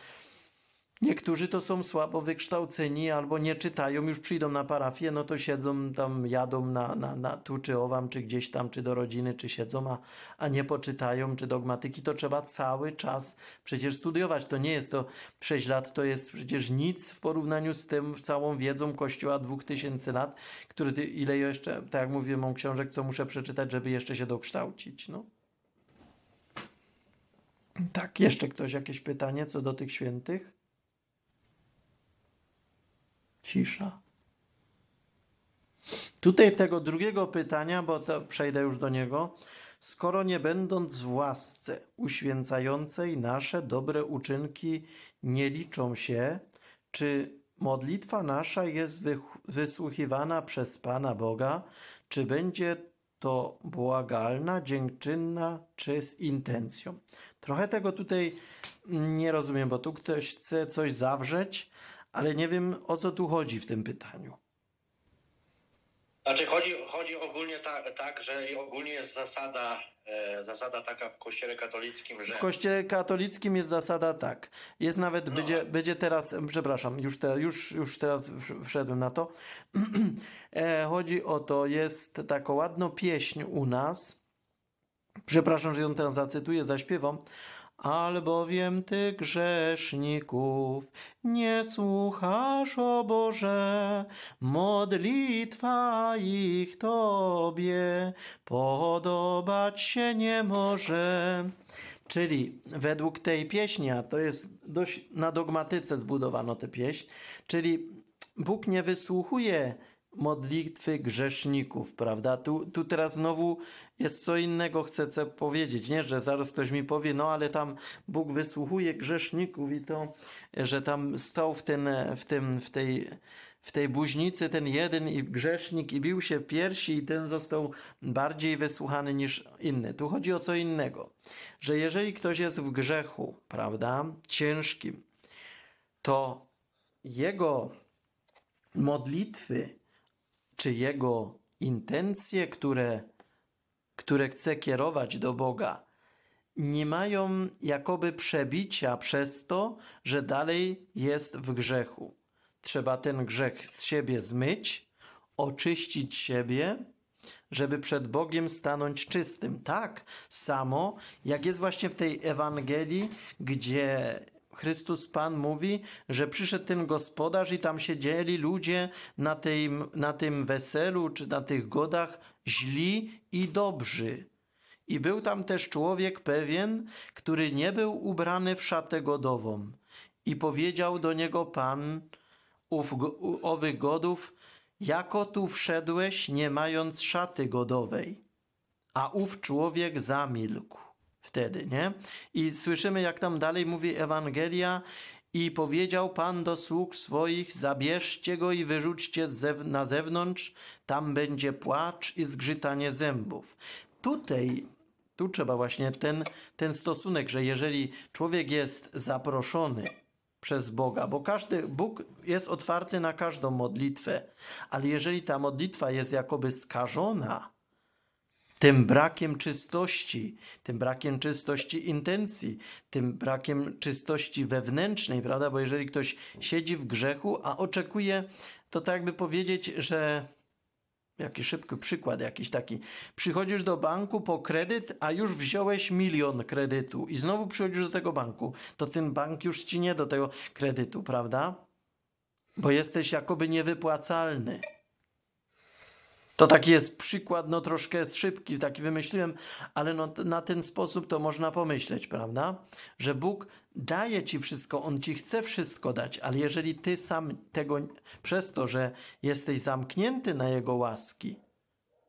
Niektórzy to są słabo wykształceni albo nie czytają, już przyjdą na parafię, no to siedzą tam, jadą na, na, na tu czy owam, czy gdzieś tam, czy do rodziny, czy siedzą, a, a nie poczytają, czy dogmatyki, to trzeba cały czas przecież studiować. To nie jest to 6 lat, to jest przecież nic w porównaniu z tym całą wiedzą Kościoła 2000 lat, który ile jeszcze, tak jak mówiłem, mam książek, co muszę przeczytać, żeby jeszcze się dokształcić, no. Tak, jeszcze ktoś jakieś pytanie co do tych świętych? Cisza. Tutaj tego drugiego pytania, bo to przejdę już do niego. Skoro nie będąc w łasce uświęcającej nasze dobre uczynki nie liczą się, czy modlitwa nasza jest wysłuchiwana przez Pana Boga, czy będzie to błagalna, dziękczynna, czy z intencją? Trochę tego tutaj nie rozumiem, bo tu ktoś chce coś zawrzeć, ale nie wiem o co tu chodzi w tym pytaniu. Znaczy chodzi, chodzi ogólnie tak, tak, że ogólnie jest zasada, e, zasada taka w kościele katolickim, że W kościele katolickim jest zasada tak. Jest nawet, No. będzie, będzie teraz, przepraszam, już, te, już, już teraz wsz- wszedłem na to. e, chodzi o to, jest taka ładna pieśń u nas. Przepraszam, że ją teraz zacytuję, zaśpiewam. Albowiem ty grzeszników nie słuchasz, o Boże, modlitwa ich Tobie podobać się nie może. Czyli według tej pieśni, a to jest dość na dogmatyce zbudowano tę pieśń, czyli Bóg nie wysłuchuje modlitwy grzeszników, prawda? Tu, tu teraz znowu jest co innego, chcę co powiedzieć, nie? Że zaraz ktoś mi powie, no ale tam Bóg wysłuchuje grzeszników i to, że tam stał w, ten, w, tym, w tej w tej buźnicy ten jeden i grzesznik i bił się w piersi i ten został bardziej wysłuchany niż inny. Tu chodzi o co innego, że jeżeli ktoś jest w grzechu, prawda, ciężkim, to jego modlitwy czy jego intencje, które, które chce kierować do Boga, nie mają jakoby przebicia przez to, że dalej jest w grzechu. Trzeba ten grzech z siebie zmyć, oczyścić siebie, żeby przed Bogiem stanąć czystym. Tak samo, jak jest właśnie w tej Ewangelii, gdzie Chrystus Pan mówi, że przyszedł ten gospodarz i tam siedzieli ludzie na, tej, na tym weselu czy na tych godach źli i dobrzy. I był tam też człowiek pewien, który nie był ubrany w szatę godową. I powiedział do niego Pan ów, owych godów, jako tu wszedłeś, nie mając szaty godowej. A ów człowiek zamilkł wtedy, nie? I słyszymy, jak tam dalej mówi Ewangelia, i powiedział Pan do sług swoich: Zabierzcie go i wyrzućcie na zewnątrz, tam będzie płacz i zgrzytanie zębów. Tutaj, tu trzeba właśnie ten, ten stosunek, że jeżeli człowiek jest zaproszony przez Boga, bo każdy Bóg jest otwarty na każdą modlitwę, ale jeżeli ta modlitwa jest jakoby skażona, tym brakiem czystości, tym brakiem czystości intencji, tym brakiem czystości wewnętrznej, prawda? Bo jeżeli ktoś siedzi w grzechu, a oczekuje, to tak jakby powiedzieć, że Jaki szybki przykład, jakiś taki. Przychodzisz do banku po kredyt, a już wziąłeś milion kredytu i znowu przychodzisz do tego banku, to ten bank już ci nie do tego kredytu, prawda? Bo jesteś jakoby niewypłacalny. To taki jest przykład, no troszkę szybki, taki wymyśliłem, ale no, na ten sposób to można pomyśleć, prawda? Że Bóg daje ci wszystko, On ci chce wszystko dać, ale jeżeli ty sam tego, przez to, że jesteś zamknięty na Jego łaski,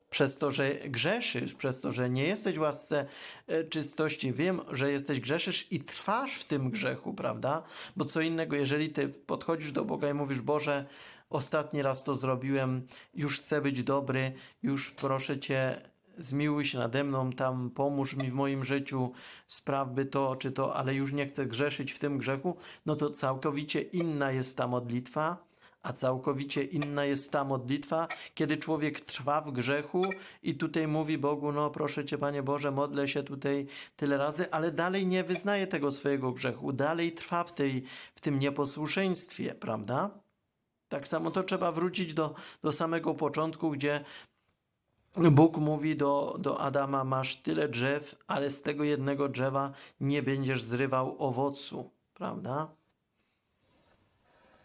przez to, że grzeszysz, przez to, że nie jesteś w łasce e, czystości, wiem, że jesteś grzeszysz i trwasz w tym grzechu, prawda? Bo co innego, jeżeli ty podchodzisz do Boga i mówisz, Boże, ostatni raz to zrobiłem, już chcę być dobry, już proszę Cię, zmiłuj się nade mną, tam pomóż mi w moim życiu, sprawby to czy to, ale już nie chcę grzeszyć w tym grzechu, no to całkowicie inna jest ta modlitwa, a całkowicie inna jest ta modlitwa, kiedy człowiek trwa w grzechu i tutaj mówi Bogu, no proszę Cię Panie Boże, modlę się tutaj tyle razy, ale dalej nie wyznaje tego swojego grzechu, dalej trwa w, tej, w tym nieposłuszeństwie, prawda? Tak samo to trzeba wrócić do, do samego początku, gdzie Bóg mówi do, do Adama: Masz tyle drzew, ale z tego jednego drzewa nie będziesz zrywał owocu, prawda?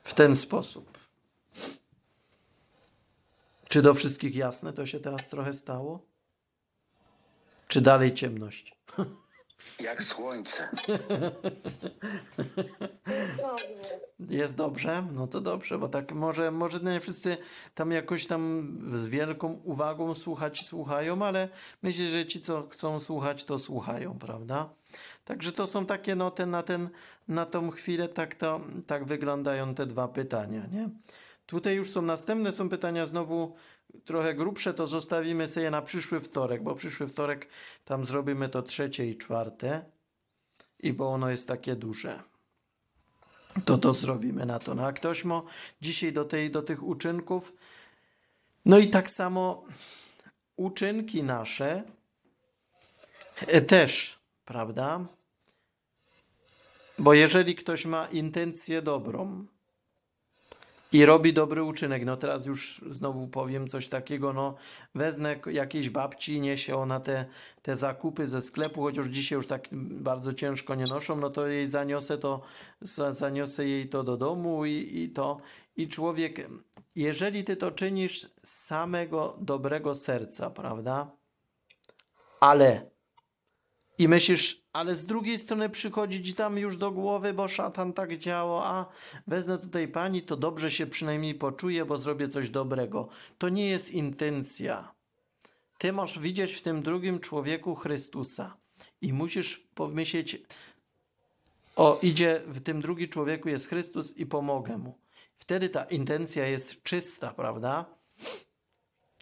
W ten sposób. Czy do wszystkich jasne to się teraz trochę stało? Czy dalej ciemność? Jak słońce. Dosłownie. Jest dobrze? No to dobrze, bo tak może, może nie wszyscy tam jakoś tam z wielką uwagą słuchać słuchają, ale myślę, że ci, co chcą słuchać, to słuchają, prawda? Także to są takie, no ten, na, ten, na tą chwilę tak, to, tak wyglądają te dwa pytania, nie? Tutaj już są następne, są pytania znowu trochę grubsze, to zostawimy sobie na przyszły wtorek, bo przyszły wtorek tam zrobimy to trzecie i czwarte i bo ono jest takie duże to to zrobimy na to. No a ktoś ma dzisiaj do, tej, do tych uczynków. No i tak samo uczynki nasze e, też, prawda? Bo jeżeli ktoś ma intencję dobrą i robi dobry uczynek, no teraz już znowu powiem coś takiego, no wezmę jakiejś babci, niesie ona te, te zakupy ze sklepu, chociaż dzisiaj już tak bardzo ciężko nie noszą, no to jej zaniosę to, za- zaniosę jej to do domu i, i to, i człowiek, jeżeli ty to czynisz z samego dobrego serca, prawda? Ale i myślisz, ale z drugiej strony przychodzi ci tam już do głowy, bo szatan tak działa, a wezmę tutaj pani, to dobrze się przynajmniej poczuję, bo zrobię coś dobrego. To nie jest intencja. Ty masz widzieć w tym drugim człowieku Chrystusa i musisz pomyśleć, o, idzie w tym drugim człowieku jest Chrystus i pomogę mu. Wtedy ta intencja jest czysta, prawda?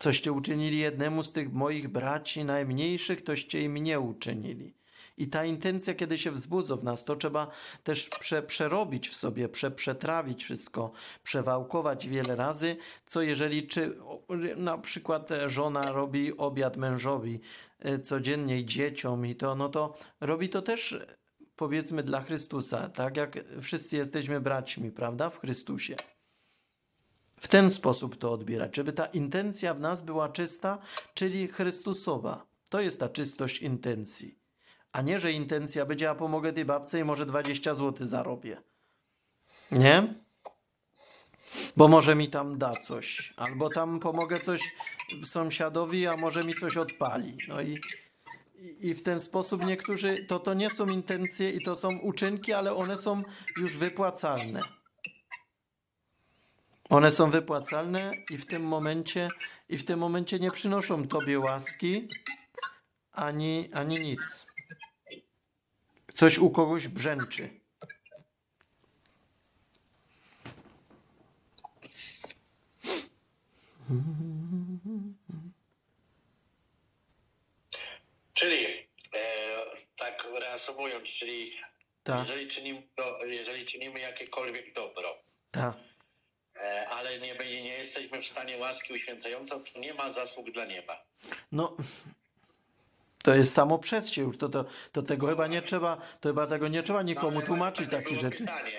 Coście uczynili jednemu z tych moich braci najmniejszych, toście i mnie uczynili. I ta intencja, kiedy się wzbudza w nas, to trzeba też prze, przerobić w sobie, prze, przetrawić wszystko, przewałkować wiele razy, co jeżeli czy na przykład żona robi obiad mężowi e, codziennie dzieciom i to, no to robi to też e, powiedzmy dla Chrystusa, tak jak wszyscy jesteśmy braćmi, prawda, w Chrystusie. W ten sposób to odbierać, żeby ta intencja w nas była czysta, czyli Chrystusowa. To jest ta czystość intencji. A nie, że intencja będzie, a pomogę tej babce i może 20 zł zarobię. Nie? Bo może mi tam da coś. Albo tam pomogę coś sąsiadowi, a może mi coś odpali. No i, i, w ten sposób niektórzy, to, to nie są intencje i to są uczynki, ale one są już wypłacalne. One są wypłacalne i w tym momencie i w tym momencie nie przynoszą tobie łaski ani, ani nic. Coś u kogoś brzęczy. Czyli e, tak reasumując, czyli Tak, jeżeli, czynimy, do, jeżeli czynimy jakiekolwiek dobro, tak. E, ale nie, nie jesteśmy w stanie łaski uświęcającej, to nie ma zasług dla nieba. No, to jest samo przez się już. To, to, to tego chyba nie trzeba, to chyba tego nie trzeba nikomu Ale tłumaczyć takich rzeczy. Pytanie.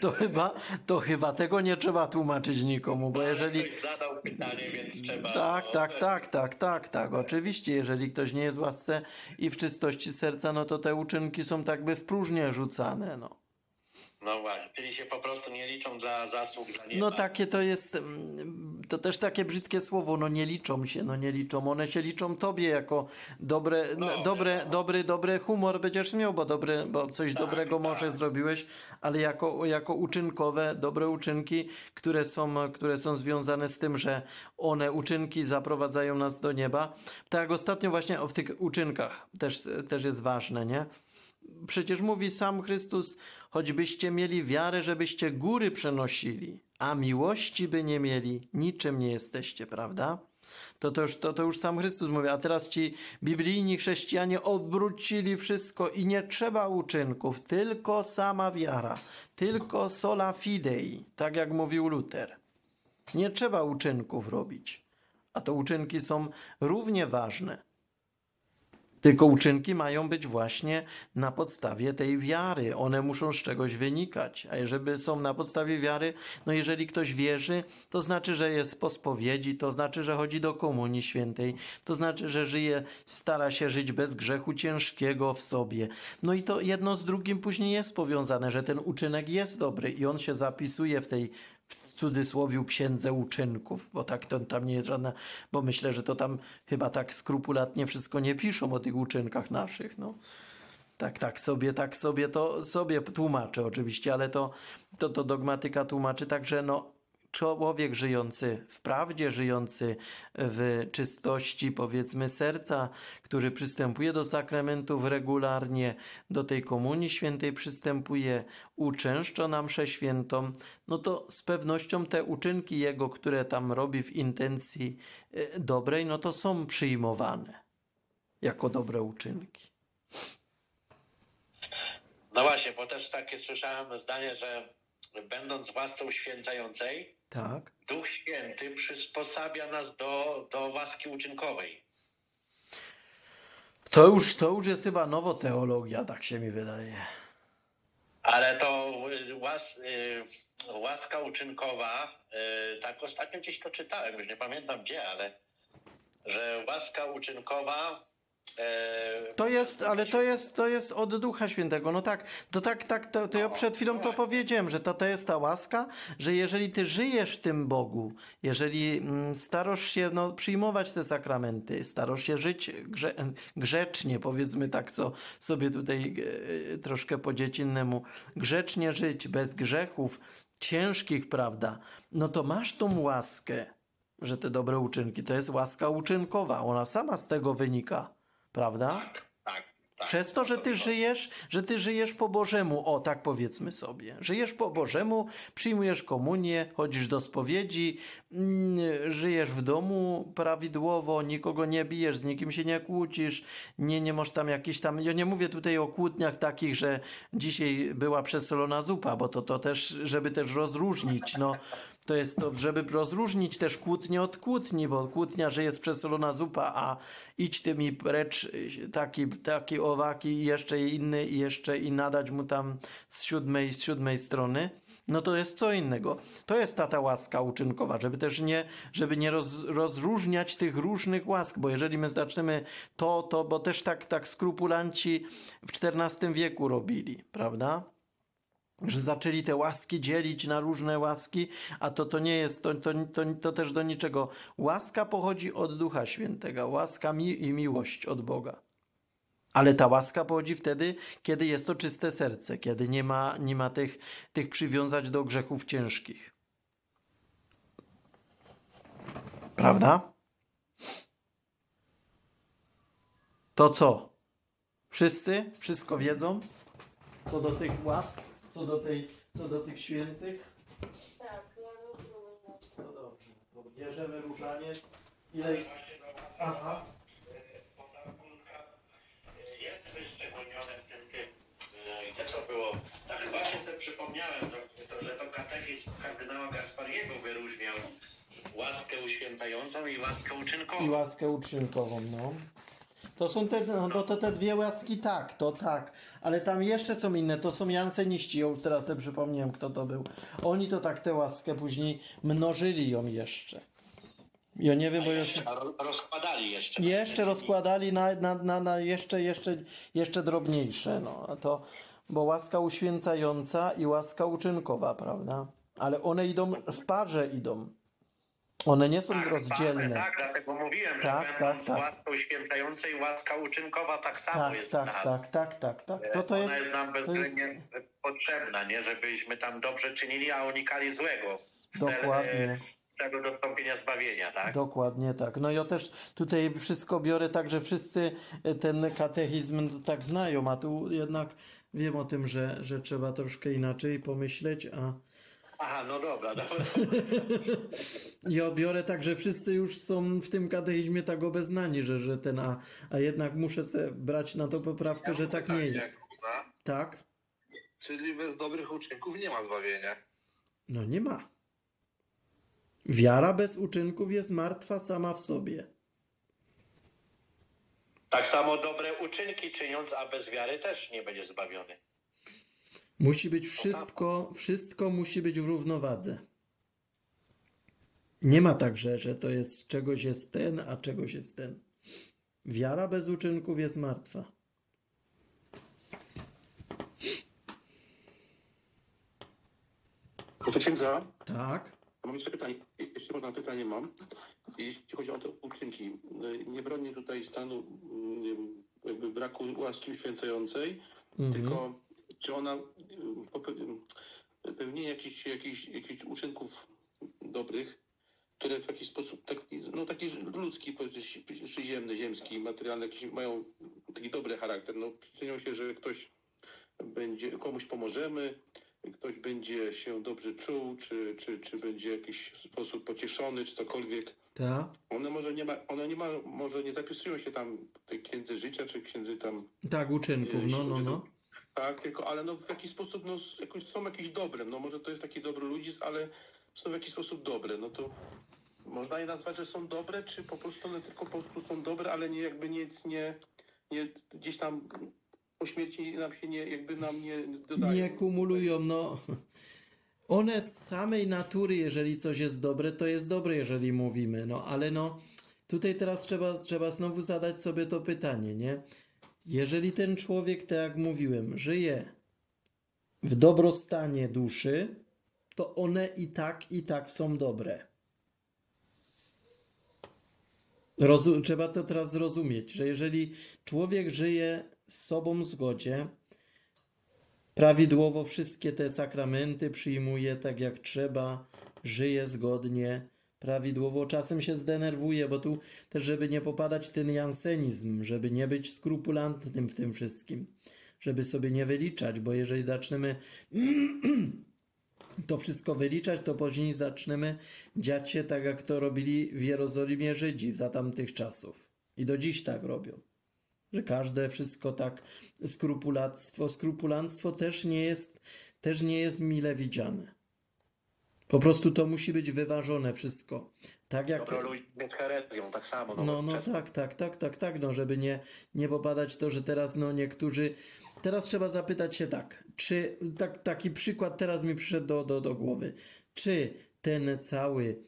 To chyba, to chyba tego nie trzeba tłumaczyć nikomu, bo jeżeli. Ktoś zadał pytanie, więc trzeba... Tak, no, tak, tak, tak, tak, tak. Oczywiście, jeżeli ktoś nie jest w łasce i w czystości serca, no to te uczynki są tak by w próżnię rzucane, no. No właśnie, czyli się po prostu nie liczą dla zasług dla nieba. No takie to jest, mm, to też takie brzydkie słowo, no nie liczą się, no nie liczą. One się liczą tobie jako dobre, No, dobre, wiadomo. dobry, dobry humor będziesz miał, bo, dobre, bo coś dobrego może zrobiłeś, ale jako, jako uczynkowe, dobre uczynki, które są, które są związane z tym, że one uczynki zaprowadzają nas do nieba. Tak ostatnio właśnie o w tych uczynkach też, też jest ważne, nie? Przecież mówi sam Chrystus, choćbyście mieli wiarę, żebyście góry przenosili, a miłości by nie mieli, niczym nie jesteście, prawda? To, to, już, to, to już sam Chrystus mówi, a teraz ci biblijni chrześcijanie odwrócili wszystko i nie trzeba uczynków, tylko sama wiara, tylko sola fidei, tak jak mówił Luter. Nie trzeba uczynków robić, a to uczynki są równie ważne. Tylko uczynki mają być właśnie na podstawie tej wiary. One muszą z czegoś wynikać. A jeżeli są na podstawie wiary, no jeżeli ktoś wierzy, to znaczy, że jest po spowiedzi, to znaczy, że chodzi do komunii świętej, to znaczy, że żyje, stara się żyć bez grzechu ciężkiego w sobie. No i to jedno z drugim później jest powiązane, że ten uczynek jest dobry i on się zapisuje w tej cudzysłowiu księdze uczynków, bo tak to tam nie jest żadna, bo myślę, że to tam chyba tak skrupulatnie wszystko nie piszą o tych uczynkach naszych, no. Tak, tak sobie, tak sobie to sobie tłumaczę oczywiście, ale to, to, to dogmatyka tłumaczy także, no, człowiek żyjący w prawdzie, żyjący w czystości, powiedzmy, serca, który przystępuje do sakramentów regularnie, do tej komunii świętej przystępuje, uczęszcza na mszę świętą, no to z pewnością te uczynki jego, które tam robi w intencji e, dobrej, no to są przyjmowane jako dobre uczynki. No właśnie, bo też takie słyszałem zdanie, że będąc własną święcającej, Tak. Duch Święty przysposabia nas do, do łaski uczynkowej. To już, to już jest chyba nowoteologia, tak się mi wydaje. Ale to y, łas, y, łaska uczynkowa, y, tak ostatnio gdzieś to czytałem, już nie pamiętam gdzie, ale że łaska uczynkowa To jest, ale to jest, to jest od Ducha Świętego. No tak, to tak, tak, to, to ja przed chwilą to powiedziałem, że to, to jest ta łaska, że jeżeli ty żyjesz w tym Bogu, jeżeli mm, starasz się no, przyjmować te sakramenty, starasz się żyć grze, grzecznie, powiedzmy tak, co sobie tutaj e, troszkę po dziecinnemu, grzecznie żyć, bez grzechów, ciężkich, prawda, no to masz tą łaskę, że te dobre uczynki, to jest łaska uczynkowa, ona sama z tego wynika, prawda? tak, tak, tak. Przez to, że ty żyjesz, że ty żyjesz po Bożemu, o tak powiedzmy sobie. Żyjesz po Bożemu, przyjmujesz komunię, chodzisz do spowiedzi, mm, żyjesz w domu prawidłowo, nikogo nie bijesz, z nikim się nie kłócisz, nie, nie masz tam jakiś tam, ja nie mówię tutaj o kłótniach takich, że dzisiaj była przesolona zupa, bo to, to też, żeby też rozróżnić, no. To jest to, żeby rozróżnić też kłótnię od kłótni, bo kłótnia, że jest przesolona zupa, a idź ty mi precz taki, taki i jeszcze inny i jeszcze i nadać mu tam z siódmej, z siódmej strony, no to jest co innego. To jest ta, ta łaska uczynkowa, żeby też nie, żeby nie roz, rozróżniać tych różnych łask, bo jeżeli my zaczniemy to, to, bo też tak, tak skrupulanci w XIV wieku robili, prawda? że zaczęli te łaski dzielić na różne łaski, a to, to nie jest, to, to, to, to też do niczego. Łaska pochodzi od Ducha Świętego, łaska mi i miłość od Boga. Ale ta łaska pochodzi wtedy, kiedy jest to czyste serce, kiedy nie ma, nie ma tych, tych przywiązać do grzechów ciężkich. Prawda? To co? Wszyscy? Wszystko wiedzą? Co do tych łask? Co do, tej, co do tych świętych? Tak, ja rozumiem. No dobrze. To bierzemy różaniec. Ile... Aha. To było? Tak właśnie sobie przypomniałem, że to, że to katechizm kardynała Gaspariego wyróżniał łaskę uświęcającą i łaskę uczynkową. I łaskę uczynkową, no. To są te, no, to, to te dwie łaski, tak, to tak. Ale tam jeszcze są inne, to są janseniści, ja już teraz sobie przypomniałem, kto to był. Oni to tak tę łaskę później mnożyli ją jeszcze. Ja nie wiem, bo jeszcze... A ro- rozkładali jeszcze. Jeszcze rozkładali na, na, na, na jeszcze, jeszcze, jeszcze drobniejsze, no, a to bo łaska uświęcająca i łaska uczynkowa, prawda? Ale one idą w parze idą. One nie są Tak, rozdzielne. Tak, dlatego mówiłem, Tak, że tak, tak. łaską święcająca i łaska uczynkowa tak samo Tak, jest tak, nas. tak, tak, tak, tak. To to Ona jest, jest nam to jest bezwzględnie potrzebna, nie? Żebyśmy tam dobrze czynili, a unikali złego. cel, dokładnie. E, Tego dostąpienia zbawienia, tak? Dokładnie tak. No ja też tutaj wszystko biorę tak, że wszyscy ten katechizm tak znają, a tu jednak wiem o tym, że, że trzeba troszkę inaczej pomyśleć, a Aha, no dobra, dobra. ja biorę tak, że wszyscy już są w tym katechizmie tak obeznani, że, że ten, a, a jednak muszę sobie brać na to poprawkę, że tak nie jest. Jakuba, Tak? Czyli bez dobrych uczynków nie ma zbawienia. No nie ma. Wiara bez uczynków jest martwa sama w sobie. Tak samo dobre uczynki czyniąc, a bez wiary też nie będzie zbawiony. Musi być wszystko, wszystko musi być w równowadze. Nie ma tak, że, że to jest czegoś jest ten, a czegoś jest ten. Wiara bez uczynków jest martwa. Proszę księdza, Tak? Mam jeszcze pytanie, jeśli można pytanie mam. Jeśli chodzi o te uczynki, y, nie bronię tutaj stanu y, jakby braku łaski uświęcającej, Mhm. tylko czy ona y, pełnienie jakichś, jakichś, jakichś uczynków dobrych, które w jakiś sposób taki, no taki ludzki, przyziemny, ziemski, materialny, jakiś mają taki dobry charakter. No przyczynią się, że ktoś będzie, komuś pomożemy, ktoś będzie się dobrze czuł, czy, czy, czy będzie w jakiś sposób pocieszony, czy cokolwiek. Tak? One może nie ma, one nie ma, może nie zapisują się tam w tej księdze życia, czy księdze tam, Tak, uczynków, no, no, no. tak, tylko, ale no w jakiś sposób, no jakoś są jakieś dobre, no może to jest taki dobry ludzi, ale są w jakiś sposób dobre, no to można je nazwać, że są dobre, czy po prostu one tylko po prostu są dobre, ale nie jakby nic nie, nie gdzieś tam po śmierci nam się nie, jakby nam nie dodają. Nie kumulują, no. One z samej natury, jeżeli coś jest dobre, to jest dobre, jeżeli mówimy, no ale no, tutaj teraz trzeba, trzeba znowu zadać sobie to pytanie, nie? Jeżeli ten człowiek, tak jak mówiłem, żyje w dobrostanie duszy, to one i tak, i tak są dobre. Rozu- trzeba to teraz zrozumieć, że jeżeli człowiek żyje z sobą zgodzie, prawidłowo wszystkie te sakramenty przyjmuje tak jak trzeba, żyje zgodnie, prawidłowo. Czasem się zdenerwuje, bo tu też, żeby nie popadać ten jansenizm, żeby nie być skrupulantnym w tym wszystkim, żeby sobie nie wyliczać, bo jeżeli zaczniemy to wszystko wyliczać, to później zaczniemy dziać się tak, jak to robili w Jerozolimie Żydzi za tamtych czasów. I do dziś tak robią że każde wszystko tak skrupulactwo, skrupulanstwo też nie jest, też nie jest mile widziane. Po prostu to musi być wyważone wszystko. Tak jak... Jest herezją, tak samo. No, No, no tak, tak, tak, tak, tak, no żeby nie, nie popadać to, że teraz no niektórzy... Teraz trzeba zapytać się tak, czy tak, taki przykład teraz mi przyszedł do, do, do głowy. Czy ten cały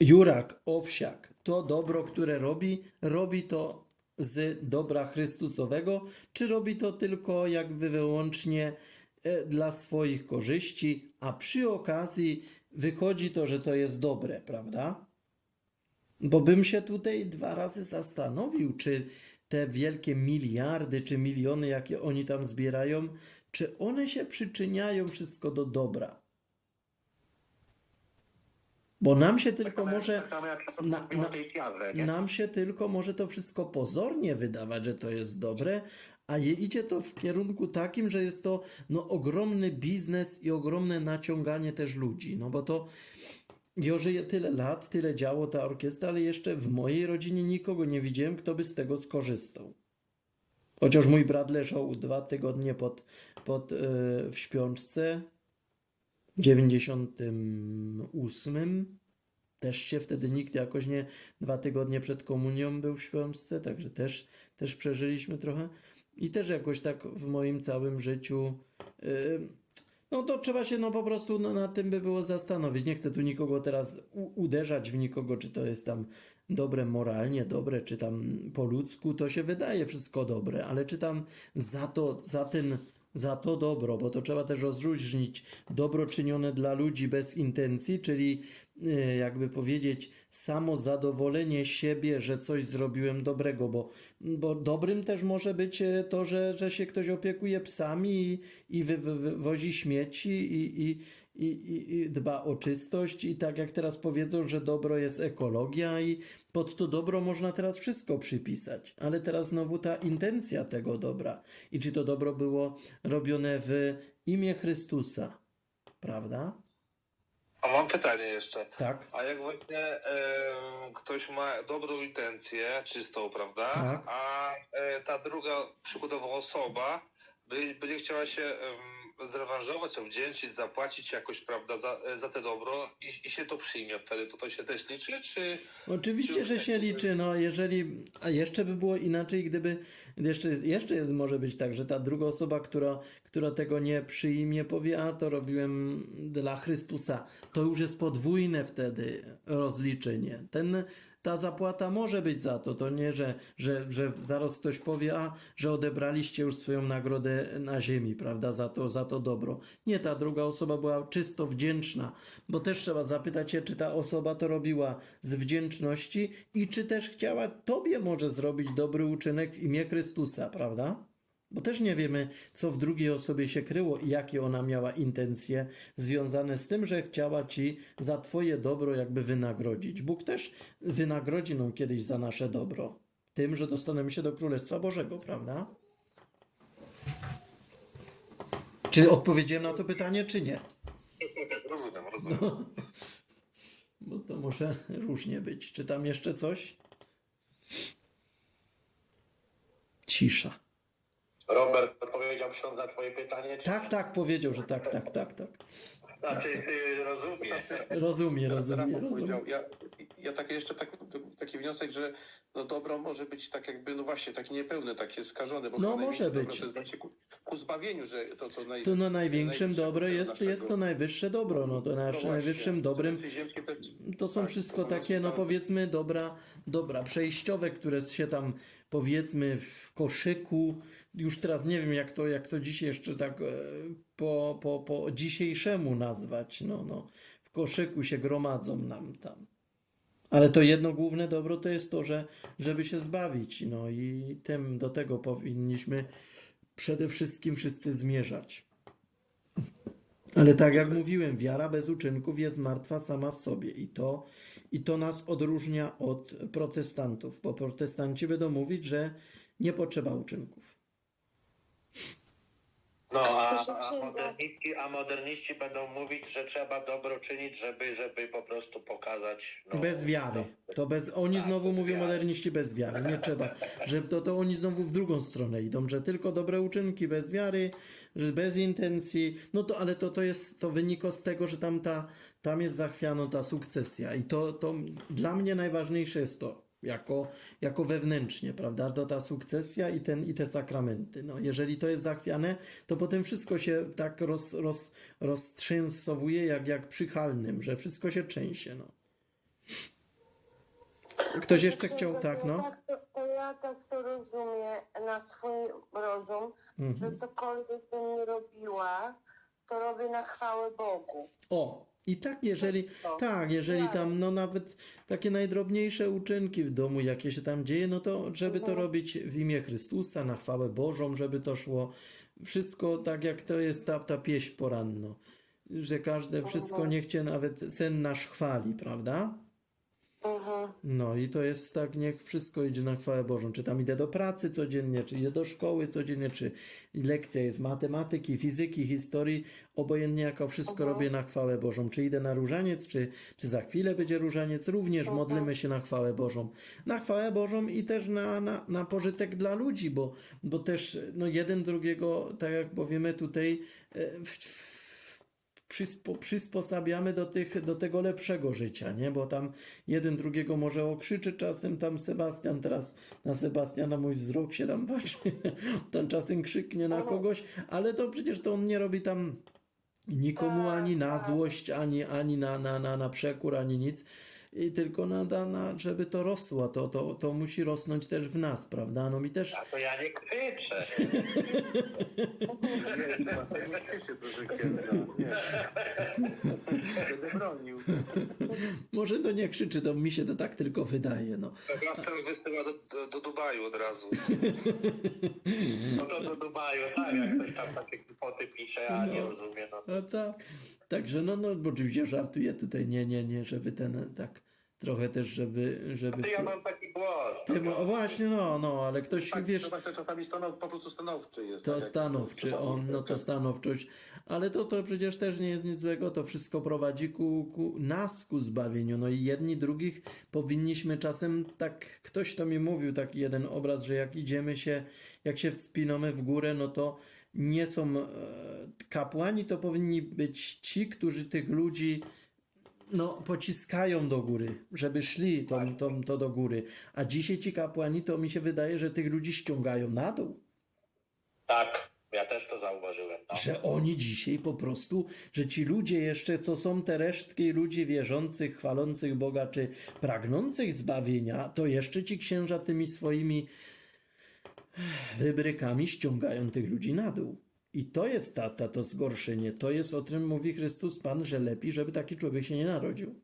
Jurak, Owsiak, to dobro, które robi, robi to z dobra Chrystusowego, czy robi to tylko jakby wyłącznie e, dla swoich korzyści, a przy okazji wychodzi to, że to jest dobre, prawda? Bo bym się tutaj dwa razy zastanowił, czy te wielkie miliardy czy miliony, jakie oni tam zbierają, czy one się przyczyniają wszystko do dobra. Bo nam się tylko Tak może. Jak na- na-? Nam się tylko może to wszystko pozornie wydawać, że to jest dobre, a je idzie to w kierunku takim, że jest to no, ogromny biznes i ogromne naciąganie też ludzi. No bo to ja żyję tyle lat, tyle działo ta orkiestra, ale jeszcze w mojej rodzinie nikogo nie widziałem, kto by z tego skorzystał. Chociaż mój brat leżał dwa tygodnie pod, pod, e, w śpiączce 98 też się wtedy nikt jakoś nie, dwa tygodnie przed komunią był w śpiączce, także też, też przeżyliśmy trochę. I też jakoś tak w moim całym życiu, yy, no to trzeba się no po prostu no, na tym by było zastanowić. Nie chcę tu nikogo teraz uderzać w nikogo, czy to jest tam dobre moralnie, dobre, czy tam po ludzku, to się wydaje wszystko dobre, ale czy tam za to, za ten za to dobro, bo to trzeba też rozróżnić. Dobro czynione dla ludzi bez intencji, czyli jakby powiedzieć samo zadowolenie siebie, że coś zrobiłem dobrego, bo, bo dobrym też może być e, to, że, że się ktoś opiekuje psami i, i wy, wy, wywozi śmieci i, i, i, i dba o czystość. I tak jak teraz powiedzą, że dobro jest ekologia i pod to dobro można teraz wszystko przypisać, ale teraz znowu ta intencja tego dobra. I czy to dobro było robione w imię Chrystusa, prawda? A mam pytanie jeszcze. Tak. A jak właśnie em, ktoś ma dobrą intencję, czystą, prawda? Tak. A e, ta druga przykładowa osoba by, będzie chciała się em, zrewanżować, wdzięczyć, zapłacić jakoś, prawda, za, za te dobro i, i się to przyjmie wtedy, to to się też liczy, czy... Oczywiście, że się liczy, no jeżeli, a jeszcze by było inaczej, gdyby, jeszcze jest, jeszcze jest, może być tak, że ta druga osoba, która, która tego nie przyjmie, powie, a to robiłem dla Chrystusa, to już jest podwójne wtedy rozliczenie. Ten, ta zapłata może być za to, to nie, że, że, że zaraz ktoś powie, a, że odebraliście już swoją nagrodę na ziemi, prawda, za to, za to dobro. Nie, ta druga osoba była czysto wdzięczna, bo też trzeba zapytać się, czy ta osoba to robiła z wdzięczności i czy też chciała tobie może zrobić dobry uczynek w imię Chrystusa, prawda? Bo też nie wiemy, co w drugiej osobie się kryło i jakie ona miała intencje związane z tym, że chciała ci za twoje dobro jakby wynagrodzić. Bóg też wynagrodzi nam kiedyś za nasze dobro. Tym, że dostanemy się do Królestwa Bożego, prawda? Czy odpowiedziałem na to pytanie, czy nie? Rozumiem, rozumiem. Bo to może różnie być. Czy tam jeszcze coś? Cisza. Robert, odpowiedział ksiądz na twoje pytanie? Czy... Tak, tak, powiedział, że tak, tak, tak, tak. Znaczy, rozumiem. Rozumie, rozumie, Rafał rozumie. powiedział, ja, ja taki jeszcze tak, taki wniosek, że no dobro może być tak jakby, no właśnie, takie niepełne, takie skażone. Bo No, może być. Dobro ku, zbawieniu, że to co naj, To no największym dobro jest, naszego- jest to najwyższe dobro. No to No nasz, właśnie, najwyższym dobrym to są tak, wszystko takie, no powiedzmy, dobra, dobra, przejściowe, które się tam, powiedzmy, w koszyku, już teraz nie wiem, jak to, jak to dzisiaj jeszcze tak e, po, po, po dzisiejszemu nazwać, no, no, w koszyku się gromadzą nam tam. Ale to jedno główne dobro to jest to, że żeby się zbawić, no i tym do tego powinniśmy przede wszystkim wszyscy zmierzać. Ale tak jak mówiłem, wiara bez uczynków jest martwa sama w sobie i to, i to nas odróżnia od protestantów, bo protestanci będą mówić, że nie potrzeba uczynków. No, a, a, księdza. moderniści, a moderniści będą mówić, że trzeba dobro czynić, żeby, żeby po prostu pokazać. No, Bez wiary. To bez, oni Tak, znowu mówią wiary. moderniści bez wiary. Nie trzeba. Że to, to oni znowu w drugą stronę idą, że tylko dobre uczynki bez wiary, że bez intencji. No to, ale to, to jest, to wynika z tego, że tam ta, tam jest zachwiana ta sukcesja. I to, to dla mnie najważniejsze jest to. Jako, jako wewnętrznie, prawda? To ta sukcesja i, ten, i te sakramenty. No, jeżeli to jest zachwiane, to potem wszystko się tak roz, roz, roztrzęsowuje jak, jak przy halnym, że wszystko się trzęsie. No. Ktoś jeszcze chciał, tak, no? Ja tak, ja tak to rozumiem na swój rozum, Mhm. że cokolwiek bym robiła, to robię na chwałę Bogu. O, i tak, jeżeli, Wszystko. tak, jeżeli Tak. tam, no nawet takie najdrobniejsze uczynki w domu, jakie się tam dzieje, no to, żeby to Mhm. robić w imię Chrystusa, na chwałę Bożą, żeby to szło, wszystko tak jak to jest ta, ta pieśń poranno, że każde, wszystko niech Cię nawet sen nasz chwali, prawda? Mhm. No i to jest tak, niech wszystko idzie na chwałę Bożą. Czy tam idę do pracy codziennie, czy idę do szkoły codziennie, czy lekcja jest matematyki, fizyki, historii, obojętnie jako wszystko Mhm. robię na chwałę Bożą. Czy idę na różaniec, czy, czy za chwilę będzie różaniec, również Mhm. modlimy się na chwałę Bożą. Na chwałę Bożą i też na, na, na pożytek dla ludzi, bo, bo też no jeden drugiego, tak jak powiemy tutaj, e, w, w, przyspo, przysposabiamy do, tych, do tego lepszego życia, nie? Bo tam jeden drugiego może okrzyczy czasem, tam Sebastian teraz na Sebastiana mój wzrok się tam patrzy, tam czasem krzyknie na kogoś, ale to przecież to on nie robi tam nikomu Tak, ani na tak. złość, ani, ani na, na, na, na przekór, ani nic. I tylko nada, na, żeby to rosło, to, to, to musi rosnąć też w nas, prawda? No mi też, A to ja nie krzyczę. Nie krzyczy, proszę księdza. Nie. Będę bronił. może to nie krzyczy, to mi się to tak tylko wydaje, no. Raptem wysyła do, do, do Dubaju od razu. No to do Dubaju, tak, jak ktoś tam takie kłopoty pisze, a nie rozumie, no. No tak. Także no, no bo oczywiście żartuję tutaj, nie, nie, nie, żeby ten tak trochę też, żeby, żeby... Ja mam taki głos. Ty, o właśnie, no, no, ale ktoś, Tak, wiesz, się czasami stanow, po prostu stanowczy jest. to tak stanowczy, on, no to stanowczość, ale to, to przecież też nie jest nic złego, to wszystko prowadzi ku, ku nas ku zbawieniu, no i jedni drugich powinniśmy czasem, tak ktoś to mi mówił, taki jeden obraz, że jak idziemy się, jak się wspinamy w górę, no to nie są e, kapłani, to powinni być ci, którzy tych ludzi no, pociskają do góry, żeby szli to, to, to do góry. A dzisiaj ci kapłani, to mi się wydaje, że tych ludzi ściągają na dół. Tak, ja też to zauważyłem. No. Że oni dzisiaj po prostu, że ci ludzie jeszcze, co są te resztki ludzi wierzących, chwalących Boga, czy pragnących zbawienia, to jeszcze ci księża tymi swoimi wybrykami ściągają tych ludzi na dół. I to jest ta, ta, to zgorszenie. To jest o czym mówi Chrystus Pan, że lepiej, żeby taki człowiek się nie narodził.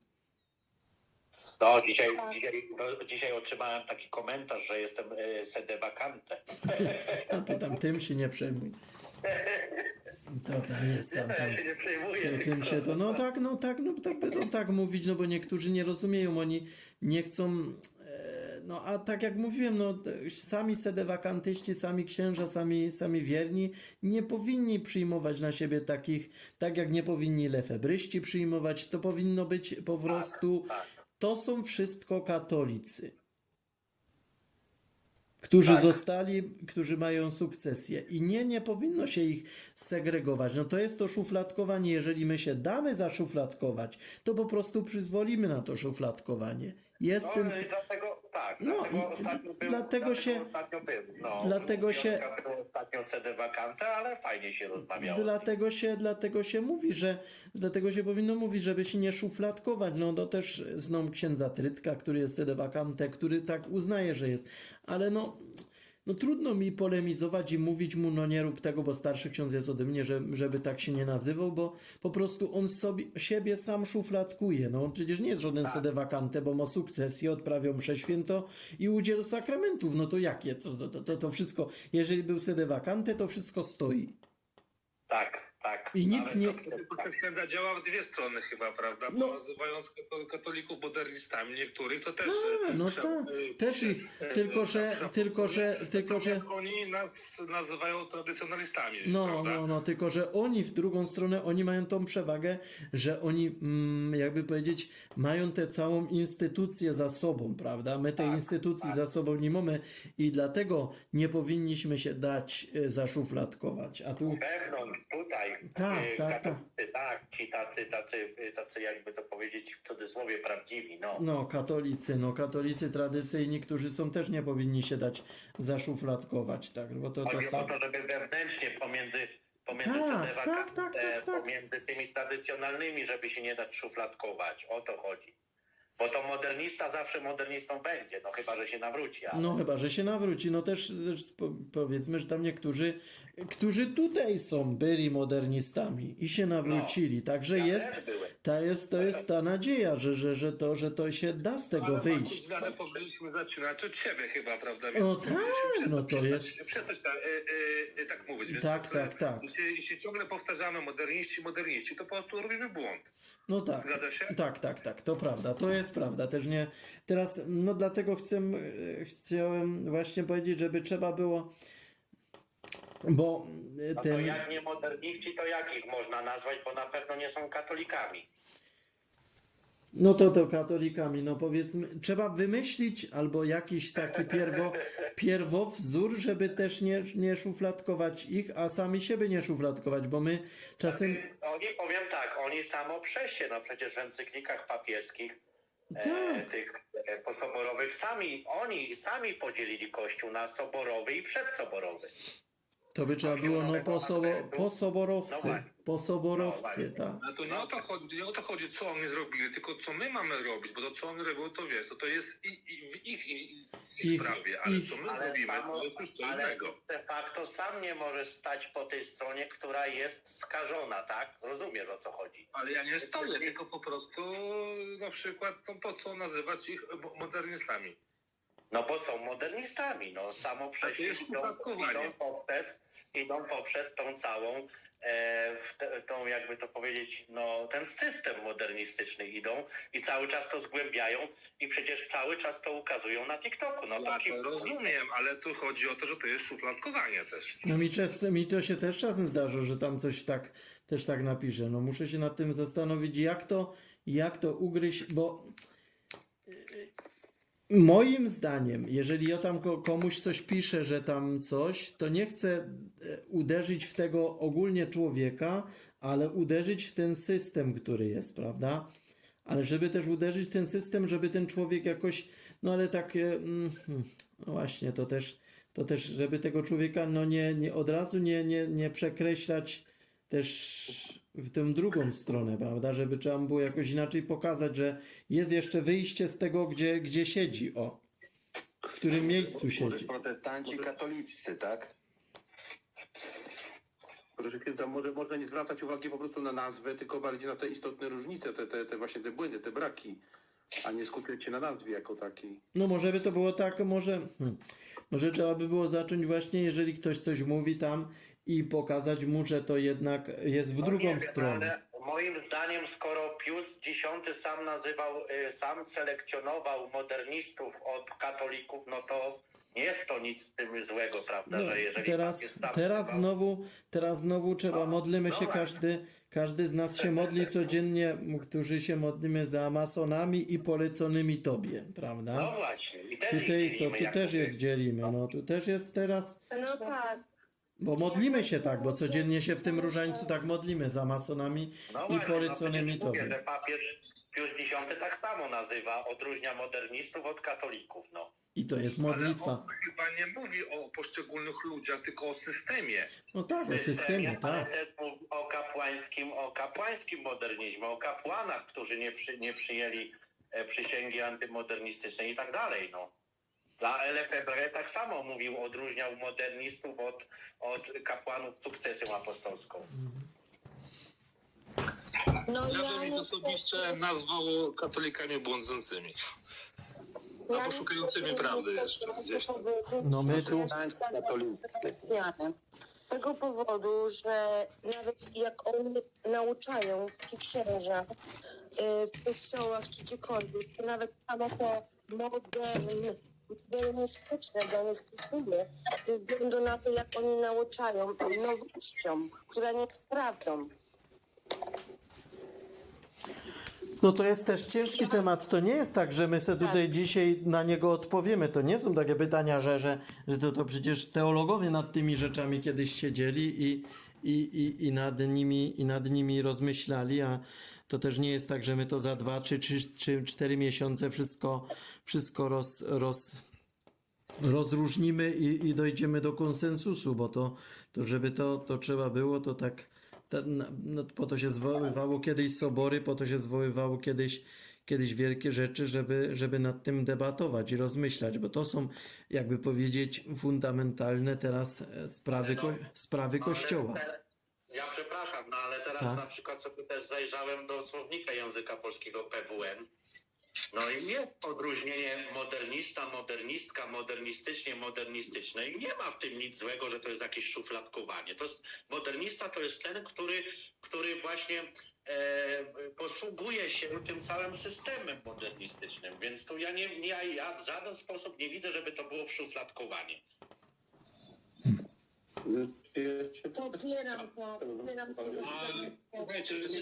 No, dzisiaj, dzisiaj, no, dzisiaj otrzymałem taki komentarz, że jestem e, sede vacante. A to tam tym się nie przejmuj. To tam jest tam, tam. Ja się nie przejmuję. Tym się to, no tak, no tak, no tak będą tak mówić, no bo niektórzy nie rozumieją, oni nie chcą, e, no a tak jak mówiłem, no sami sedewakantyści, sami księża, sami, sami wierni nie powinni przyjmować na siebie takich, tak jak nie powinni lefebryści przyjmować, to powinno być po prostu, to są wszystko katolicy którzy Tak. zostali, którzy mają sukcesję. I nie, nie powinno się ich segregować. No to jest to szufladkowanie. Jeżeli my się damy zaszufladkować, to po prostu przyzwolimy na to szufladkowanie. Jestem. No dlatego, tak, No dlatego i ostatnio był, dlatego się- Ostatnio był, no, dlatego się- Ostatnio sede vacante, ale fajnie się rozmawiało. Dlatego się, dlatego się mówi, że dlatego się powinno mówić, żeby się nie szufladkować. No to też znam księdza Trytka, który jest sedewakante, który tak uznaje, że jest. Ale no, no trudno mi polemizować i mówić mu, no nie rób tego, bo starszy ksiądz jest ode mnie, że, żeby tak się nie nazywał, bo po prostu on sobie, siebie sam szufladkuje. No on przecież nie jest żaden sedewakante, bo ma sukcesję, odprawiał mszę święto i udział sakramentów. No to jakie? To, to, to, to wszystko, jeżeli był sedewakante, to wszystko stoi. Tak, tak. I nic nie- księdza działa w dwie strony chyba, prawda? No. Bo Nazywając kato- katolików modernistami niektórych, to też... A, e, no tak, e, też ich, e, tylko że, tylko że, tylko że, Oni nas nazywają tradycjonalistami, no, prawda? no, no, tylko że oni w drugą stronę, oni mają tą przewagę, że oni, mm, jakby powiedzieć, mają tę całą instytucję za sobą, prawda? My tej instytucji za sobą nie mamy i dlatego nie powinniśmy się dać zaszufladkować, a tu, Wewnątrz, tutaj. Tak, y, tak, katolicy, tak. Ci tacy, tacy, y, tacy jakby to powiedzieć w cudzysłowie prawdziwi, no. no, katolicy, no, katolicy tradycyjni, którzy są, też nie powinni się dać zaszufladkować, tak, bo to, to samo. to, żeby wewnętrznie pomiędzy, pomiędzy Tak, tak, tak, tak, tak. pomiędzy tymi tradycjonalnymi, żeby się nie dać szufladkować. O to chodzi. Bo to modernista zawsze modernistą będzie, no chyba, że się nawróci. Ale... No chyba, że się nawróci. No też, też po- powiedzmy, że tam niektórzy, którzy tutaj są, byli modernistami i się nawrócili. Także Ja jest, ta jest, to jest ta nadzieja, że, że, że, to, że to się da z tego Ale wyjść. Ale powinniśmy zaczynać od siebie chyba, prawda? Więc tak, powinniśmy no to przestać- jest- Przestać tak, e, e, tak mówić. Więc Tak, e, tak, tak. Jeśli, jeśli ciągle powtarzamy moderniści, moderniści, to po prostu robimy błąd. No tak. Zgadza się? Tak, tak, tak, to prawda, to jest prawda. Też nie. Teraz, no dlatego chcę, chciałem właśnie powiedzieć, żeby trzeba było. Bo e, No to ten. jak nie moderniści, to jak ich można nazwać, bo na pewno nie są katolikami. No to to katolikami, no powiedzmy, trzeba wymyślić albo jakiś taki pierwo, pierwowzór, żeby też nie, nie szufladkować ich, a sami siebie nie szufladkować, bo my czasem... Oni, powiem tak, oni samo przejście, no przecież w encyklikach papieskich Tak. tych e, posoborowych sami, oni sami podzielili Kościół na soborowy i przedsoborowy. To by trzeba było, no, po, sobo, po No po soborowcy, No tak. Ale to nie o to chodzi, nie o to chodzi, co oni zrobili, tylko co my mamy robić, bo to co oni robią, to wiesz, to, to jest i, i w ich, i, i ich Ich- sprawie, ale ich- co my Ale, robimy, samo, to jest coś ale innego. de facto sam nie możesz stać po tej stronie, która jest skażona, tak? Rozumiesz o co chodzi. Ale ja nie stoję, tylko po prostu na przykład, no po co nazywać ich mo- modernistami? No bo są modernistami, no samo to jest idą, idą poprzez, idą poprzez tą całą, w te, tą jakby to powiedzieć, no ten system modernistyczny idą i cały czas to zgłębiają i przecież cały czas to ukazują na TikToku. No Ja taki to rozumiem, ale tu chodzi o to, że to jest szufladkowanie też. No mi, czas, mi to się też czasem zdarza, że tam coś tak też tak napiszę. No muszę się nad tym zastanowić, jak to, jak to ugryźć, bo moim zdaniem, jeżeli ja tam ko- komuś coś piszę, że tam coś, to nie chcę e, uderzyć w tego ogólnie człowieka, ale uderzyć w ten system, który jest, prawda? Ale żeby też uderzyć w ten system, żeby ten człowiek jakoś, no ale tak, e, mm, hmm, no właśnie, to też, to też, żeby tego człowieka, no nie, nie od razu nie, nie, nie przekreślać też w tę drugą stronę, prawda? Żeby trzeba było jakoś inaczej pokazać, że jest jeszcze wyjście z tego, gdzie, gdzie siedzi, o. W którym miejscu Może siedzi. protestanci katoliccy, tak? Proszę księdza, może można nie zwracać uwagi po prostu na nazwę, tylko bardziej na te istotne różnice, te, te, te właśnie te błędy, te braki, a nie skupiać się na nazwie jako takiej. No może by to było tak, może, hmm, może trzeba by było zacząć właśnie, jeżeli ktoś coś mówi tam i pokazać mu, że to jednak jest w No drugą wiem, stronę. Ale moim zdaniem, skoro Pius X sam nazywał, y, sam selekcjonował modernistów od katolików, no to nie jest to nic z tym złego, prawda? No, że jeżeli teraz, teraz znowu, teraz znowu trzeba, No, modlimy no się, każdy, każdy z nas się modli codziennie, którzy się modlimy za masonami i poleconymi tobie, prawda? No właśnie, i też Tutaj to tu też jest dzielimy, no tu też jest teraz, No tak. Bo modlimy się tak, bo codziennie się w tym różańcu tak modlimy za masonami No i właśnie, poleconymi no przecież mówię, tobie. że papież Pius X tak samo nazywa, odróżnia modernistów od katolików, no. I to jest Ale modlitwa. on chyba nie mówi o poszczególnych ludziach, tylko o systemie. No tak, o systemie, ale tak. o kapłańskim, o kapłańskim modernizmie, o kapłanach, którzy nie, przy, nie przyjęli e, przysięgi antymodernistycznej i tak dalej, no. Dla Lefebvre tak samo mówił, odróżniał modernistów od, od kapłanów sukcesją apostolską. No Ja bym ich osobiście nazwał katolikami błądzącymi. Ja Albo szukającymi prawdy jeszcze gdzieś. No my tu-. Z tego powodu, że nawet jak oni nauczają ci księża y, w kościołach czy gdziekolwiek, to nawet samo to modern, modernistyczne dla nich pasuje, ze względu na to, jak oni nauczają nowością, która nie jest prawdą. No to jest też ciężki temat. To nie jest tak, że my sobie tutaj dzisiaj na niego odpowiemy. To nie są takie pytania, że, że, że to, to przecież teologowie nad tymi rzeczami kiedyś siedzieli i, i, i, i, nad nimi, i nad nimi rozmyślali, a to też nie jest tak, że my to za dwa, czy, czy, czy cztery miesiące wszystko, wszystko roz, roz, rozróżnimy i, i dojdziemy do konsensusu, bo to, to żeby to, to trzeba było, to tak ta, no, po to się zwoływało kiedyś sobory, po to się zwoływało kiedyś, kiedyś wielkie rzeczy, żeby, żeby nad tym debatować i rozmyślać, bo to są, jakby powiedzieć, fundamentalne teraz e, sprawy, ko, sprawy Kościoła. Ja przepraszam, no ale teraz Tak. na przykład sobie też zajrzałem do słownika języka polskiego PWN. No i jest odróżnienie modernista, modernistka, modernistycznie, modernistyczne i nie ma w tym nic złego, że to jest jakieś szufladkowanie. To jest, modernista to jest ten, który, który właśnie e, posługuje się tym całym systemem modernistycznym, więc tu ja, nie, nie, ja w żaden sposób nie widzę, żeby to było szufladkowanie. Popieram to, popieram to. A słuchajcie, że nie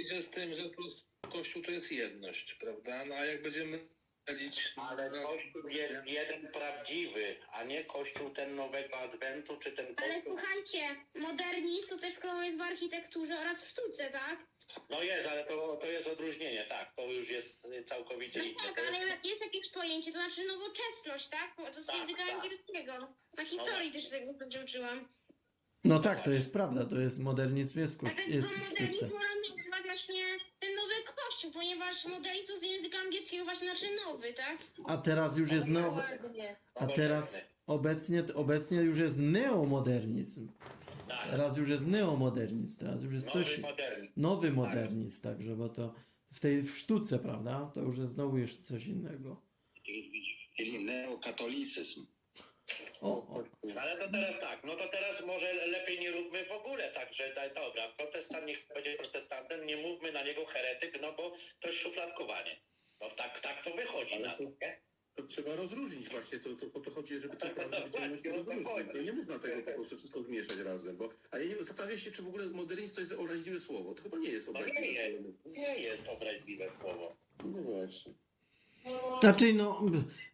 idzie z tym, że po prostu Kościół to jest jedność, prawda? No a jak będziemy dzielić... Ale Kościół jest jeden prawdziwy, a nie Kościół ten nowego Adwentu, czy ten Ale Kościół... słuchajcie, modernizm to też prawo jest w architekturze oraz w sztuce, tak? No jest, ale to, to jest odróżnienie, tak, to już jest całkowicie No inne. tak, ale jest, jest jakieś pojęcie, to znaczy nowoczesność, tak? To z Tak, języka tak. angielskiego. Na historii też tego się uczyłam. No tak, to jest prawda, to jest modernizm jest, w koś- A ten jest modernizm nazywać właśnie ten nowy kościół, ponieważ modernizm z języka angielskiego właśnie znaczy nowy, tak? A teraz już jest nowy, a teraz obecnie, obecnie już jest neomodernizm. Tak, Teraz już jest neomodernizm, teraz już jest nowy coś, modernizm. nowy modernizm, także, bo to w tej w sztuce, prawda, to już jest znowu jeszcze coś innego. Czyli neokatolicyzm. O, o. Ale to teraz tak, no to teraz może lepiej nie róbmy w ogóle tak, że dobra, protestant niech będzie protestantem, nie mówmy na niego heretyk, no bo to jest szufladkowanie. No tak, tak to wychodzi Ale na to- to, nie? To trzeba rozróżnić właśnie, to, to po to chodzi, żeby to Tak, tak, i tak, rozróżnić. dokładnie. To nie można tego po prostu wszystko zmieszać razem, bo... A ja nie wiem, zastanawiam się, czy w ogóle modernizm to jest obraźliwe słowo. To chyba nie jest No nie obraźliwe jest, słowo. nie jest obraźliwe słowo. No właśnie. Znaczy, no,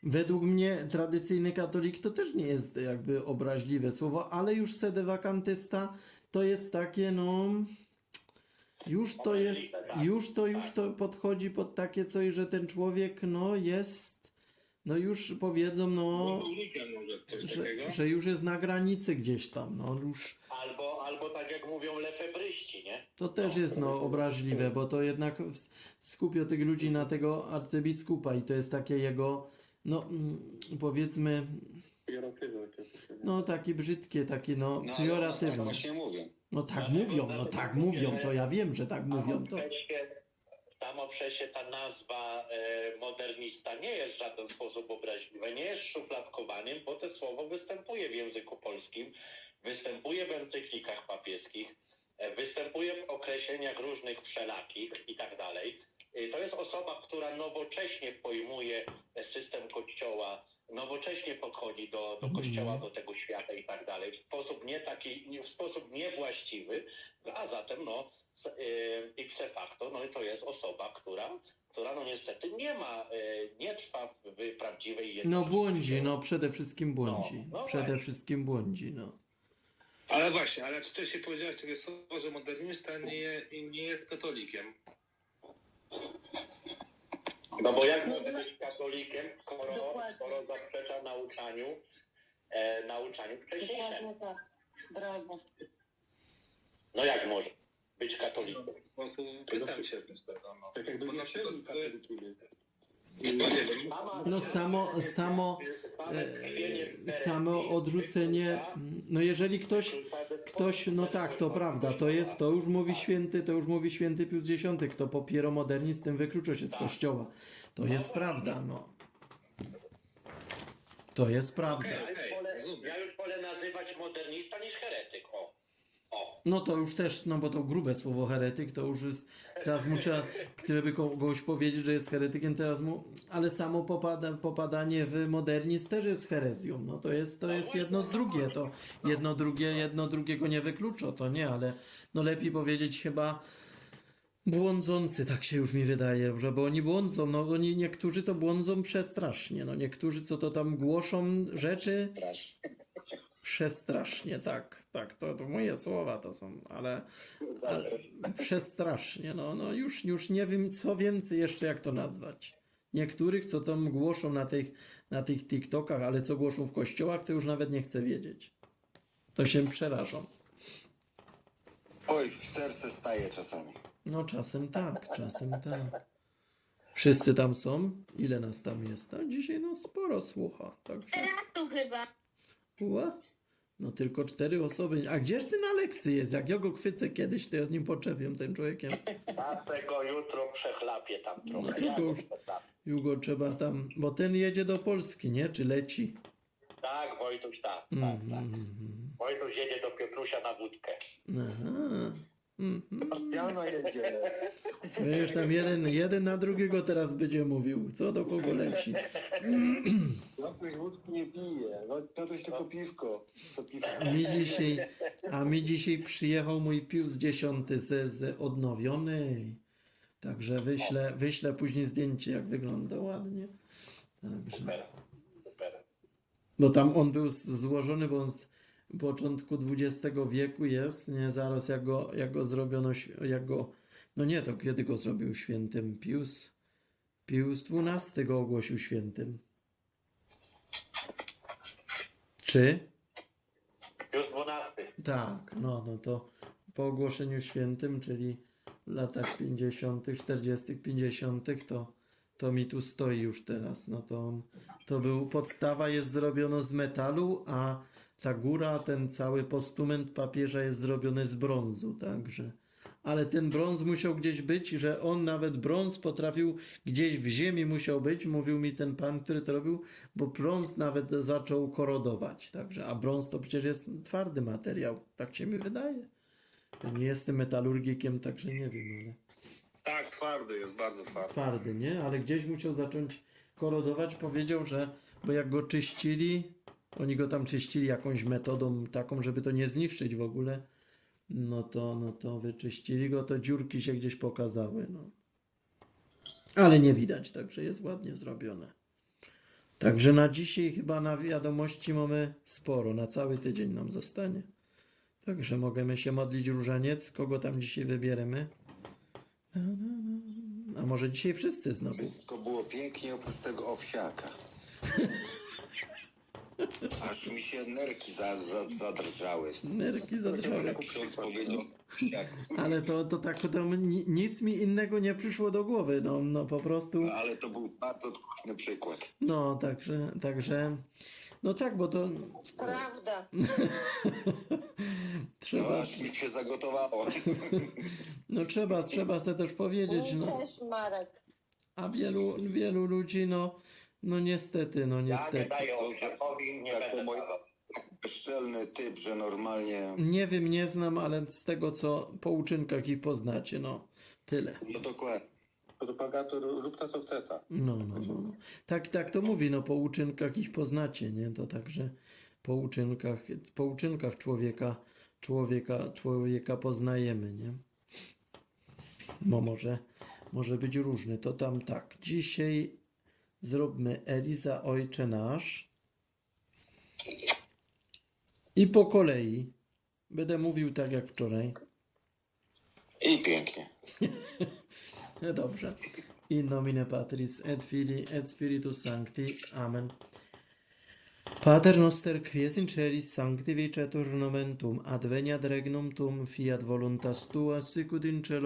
według mnie tradycyjny katolik to też nie jest jakby obraźliwe słowo, ale już sedewakantysta to jest takie, no, już to jest, już to, już to podchodzi pod takie coś, że ten człowiek, no, jest, no już powiedzą, no, że, że już jest na granicy gdzieś tam, no, już Albo, albo tak jak mówią lefebryści, nie? to też jest, no, obraźliwe, bo to jednak skupio tych ludzi na tego arcybiskupa i to jest takie jego, no, mm, powiedzmy. No takie brzydkie, takie no No, tak właśnie mówią. No tak mówią, no tak mówią, to ja wiem, że tak mówią to. Samo przez się ta nazwa e, modernista nie jest w żaden sposób obraźliwa, nie jest szufladkowaniem, bo to słowo występuje w języku polskim, występuje w encyklikach papieskich, e, występuje w określeniach różnych wszelakich i tak dalej. E, To jest osoba, która nowocześnie pojmuje system kościoła, nowocześnie podchodzi do, do kościoła, do tego świata i tak dalej, w sposób nie taki, w sposób niewłaściwy, a zatem no ipse facto, no i to jest osoba, która, która no niestety nie ma, y, nie trwa w prawdziwej jedności. No błądzi, no przede wszystkim błądzi. No, no Przede właśnie. wszystkim błądzi, no. Ale właśnie, ale wcześniej powiedziałeś takie słowo, że modernista nie, nie jest katolikiem. No bo jak może być katolikiem, skoro, Dokładnie. skoro zaprzecza nauczaniu, e, nauczaniu wcześniejszemu? Tak. Brawo. No jak może być katolikiem? No pytam się. No. Tak jakby na pełni katolikiem jest. no No samo, samo, samo odrzucenie, no jeżeli ktoś, ktoś, no tak, to prawda, to jest, to już mówi święty, to już mówi święty Pius X, kto popiera modernizm, tym wyklucza się z kościoła. To jest prawda, no. To jest prawda. Ja już, wolę, ja już wolę nazywać modernista niż heretyk. O. No to już też, no bo to grube słowo heretyk, to już jest, teraz mu trzeba, żeby kogoś powiedzieć, że jest heretykiem, teraz mu, ale samo popada, popadanie w modernizm też jest herezją, no to jest, to jest jedno z drugie, to jedno drugie, jedno drugiego nie wyklucza, to nie, ale no lepiej powiedzieć chyba błądzący, tak się już mi wydaje, że bo oni błądzą, no oni, niektórzy to błądzą przestrasznie, no niektórzy co to tam głoszą rzeczy, Strasznie. Przestrasznie, tak, tak, to, to moje słowa to są, ale, ale przestrasznie, no, no już, już nie wiem co więcej jeszcze jak to nazwać. Niektórych, co tam głoszą na tych, na tych TikTokach, ale co głoszą w kościołach, to już nawet nie chcę wiedzieć. To się przerażą. Oj, serce staje czasami. No czasem tak, czasem tak. Wszyscy tam są? Ile nas tam jest? A dzisiaj no sporo słucha, także... Tu chyba. Ła? No tylko cztery osoby. A gdzież ten Aleksy jest? Jak ja go chwycę kiedyś, to ja nim poczepiam, tym człowiekiem. Dlatego jutro przechlapię tam trochę. No tylko już-. Już go trzeba tam, bo ten jedzie do Polski, nie? Czy leci? Tak, Wojtuś, tak. tak, Mhm, tak. mhm. Wojtuś jedzie do Piotrusia na wódkę. Aha. Mhm. Jana jedzie. Wiesz, tam jeden, jeden na drugiego teraz będzie mówił, co do kogo leci. Piotruś wódki nie pije. No, Piotruś tylko piwko. Co piwko. A mi dzisiaj, a mi dzisiaj przyjechał mój Pius dziesiąty z, z odnowionej. Także wyślę, wyślę później zdjęcie, jak wygląda ładnie. Także. Super, super. Bo tam on był złożony, bo on z początku XX wieku jest, nie? Zaraz jak go, jak go zrobiono, jak go, no nie, to kiedy go zrobił świętym? Pius, Pius XII go ogłosił świętym. Czy? Już 12. Tak, no, no to po ogłoszeniu świętym, czyli w latach 50., 40., 50., to, to mi tu stoi już teraz. No to, to był, podstawa jest zrobiona z metalu, a ta góra, ten cały postument papieża jest zrobiony z brązu, także. Ale ten brąz musiał gdzieś być, że on nawet brąz potrafił gdzieś w ziemi musiał być, mówił mi ten pan, który to robił, bo brąz nawet zaczął korodować, także, a brąz to przecież jest twardy materiał, tak się mi wydaje. Ja nie jestem metalurgikiem, także nie wiem, ale Tak, twardy jest, bardzo twardy. twardy, nie? Ale gdzieś musiał zacząć korodować, powiedział, że, bo jak go czyścili, oni go tam czyścili jakąś metodą taką, żeby to nie zniszczyć w ogóle, no to, no to wyczyścili go, to dziurki się gdzieś pokazały, no. Ale nie widać, także jest ładnie zrobione. Także na dzisiaj chyba na wiadomości mamy sporo, na cały tydzień nam zostanie. Także możemy się modlić różaniec, kogo tam dzisiaj wybieremy. A może dzisiaj wszyscy znowu? Wszystko było pięknie oprócz tego owsiaka. Aż mi się nerki za, za, zadrżały. Nerki zadrżały. Jak ksiądz powiedział owsiaku. Ale to, to tak, to ni- nic mi innego nie przyszło do głowy. No, no po prostu. Ale to był bardzo odkuszny przykład. No, także, także. No tak, bo to Prawda. No, trzeba. aż mi się zagotowało. No trzeba, trzeba sobie też powiedzieć. No. też, Marek. A wielu, wielu ludzi, no, no niestety, no Ja nie niestety. daję To Owsiakowi, nie tak będę dawał. Bezczelny typ, że normalnie... Nie wiem, nie znam, ale z tego co po uczynkach ich poznacie, no tyle. No dokładnie. Propagator, rób ta co chce ta. No, no, no, no. Tak, tak to mówi, no po uczynkach ich poznacie, nie? To także po uczynkach, po uczynkach człowieka, człowieka, człowieka poznajemy, nie? Bo może, może być różny. To tam tak, dzisiaj zróbmy Eliza Ojcze Nasz i po kolei będę mówił tak jak wczoraj. I pięknie. No dobrze. In nomine Patris et Filii et Spiritus Sancti. Amen. Pater noster quies in celis sanctificetur nomen tuum adveniat regnum tuum fiat voluntas tua sicut in cielo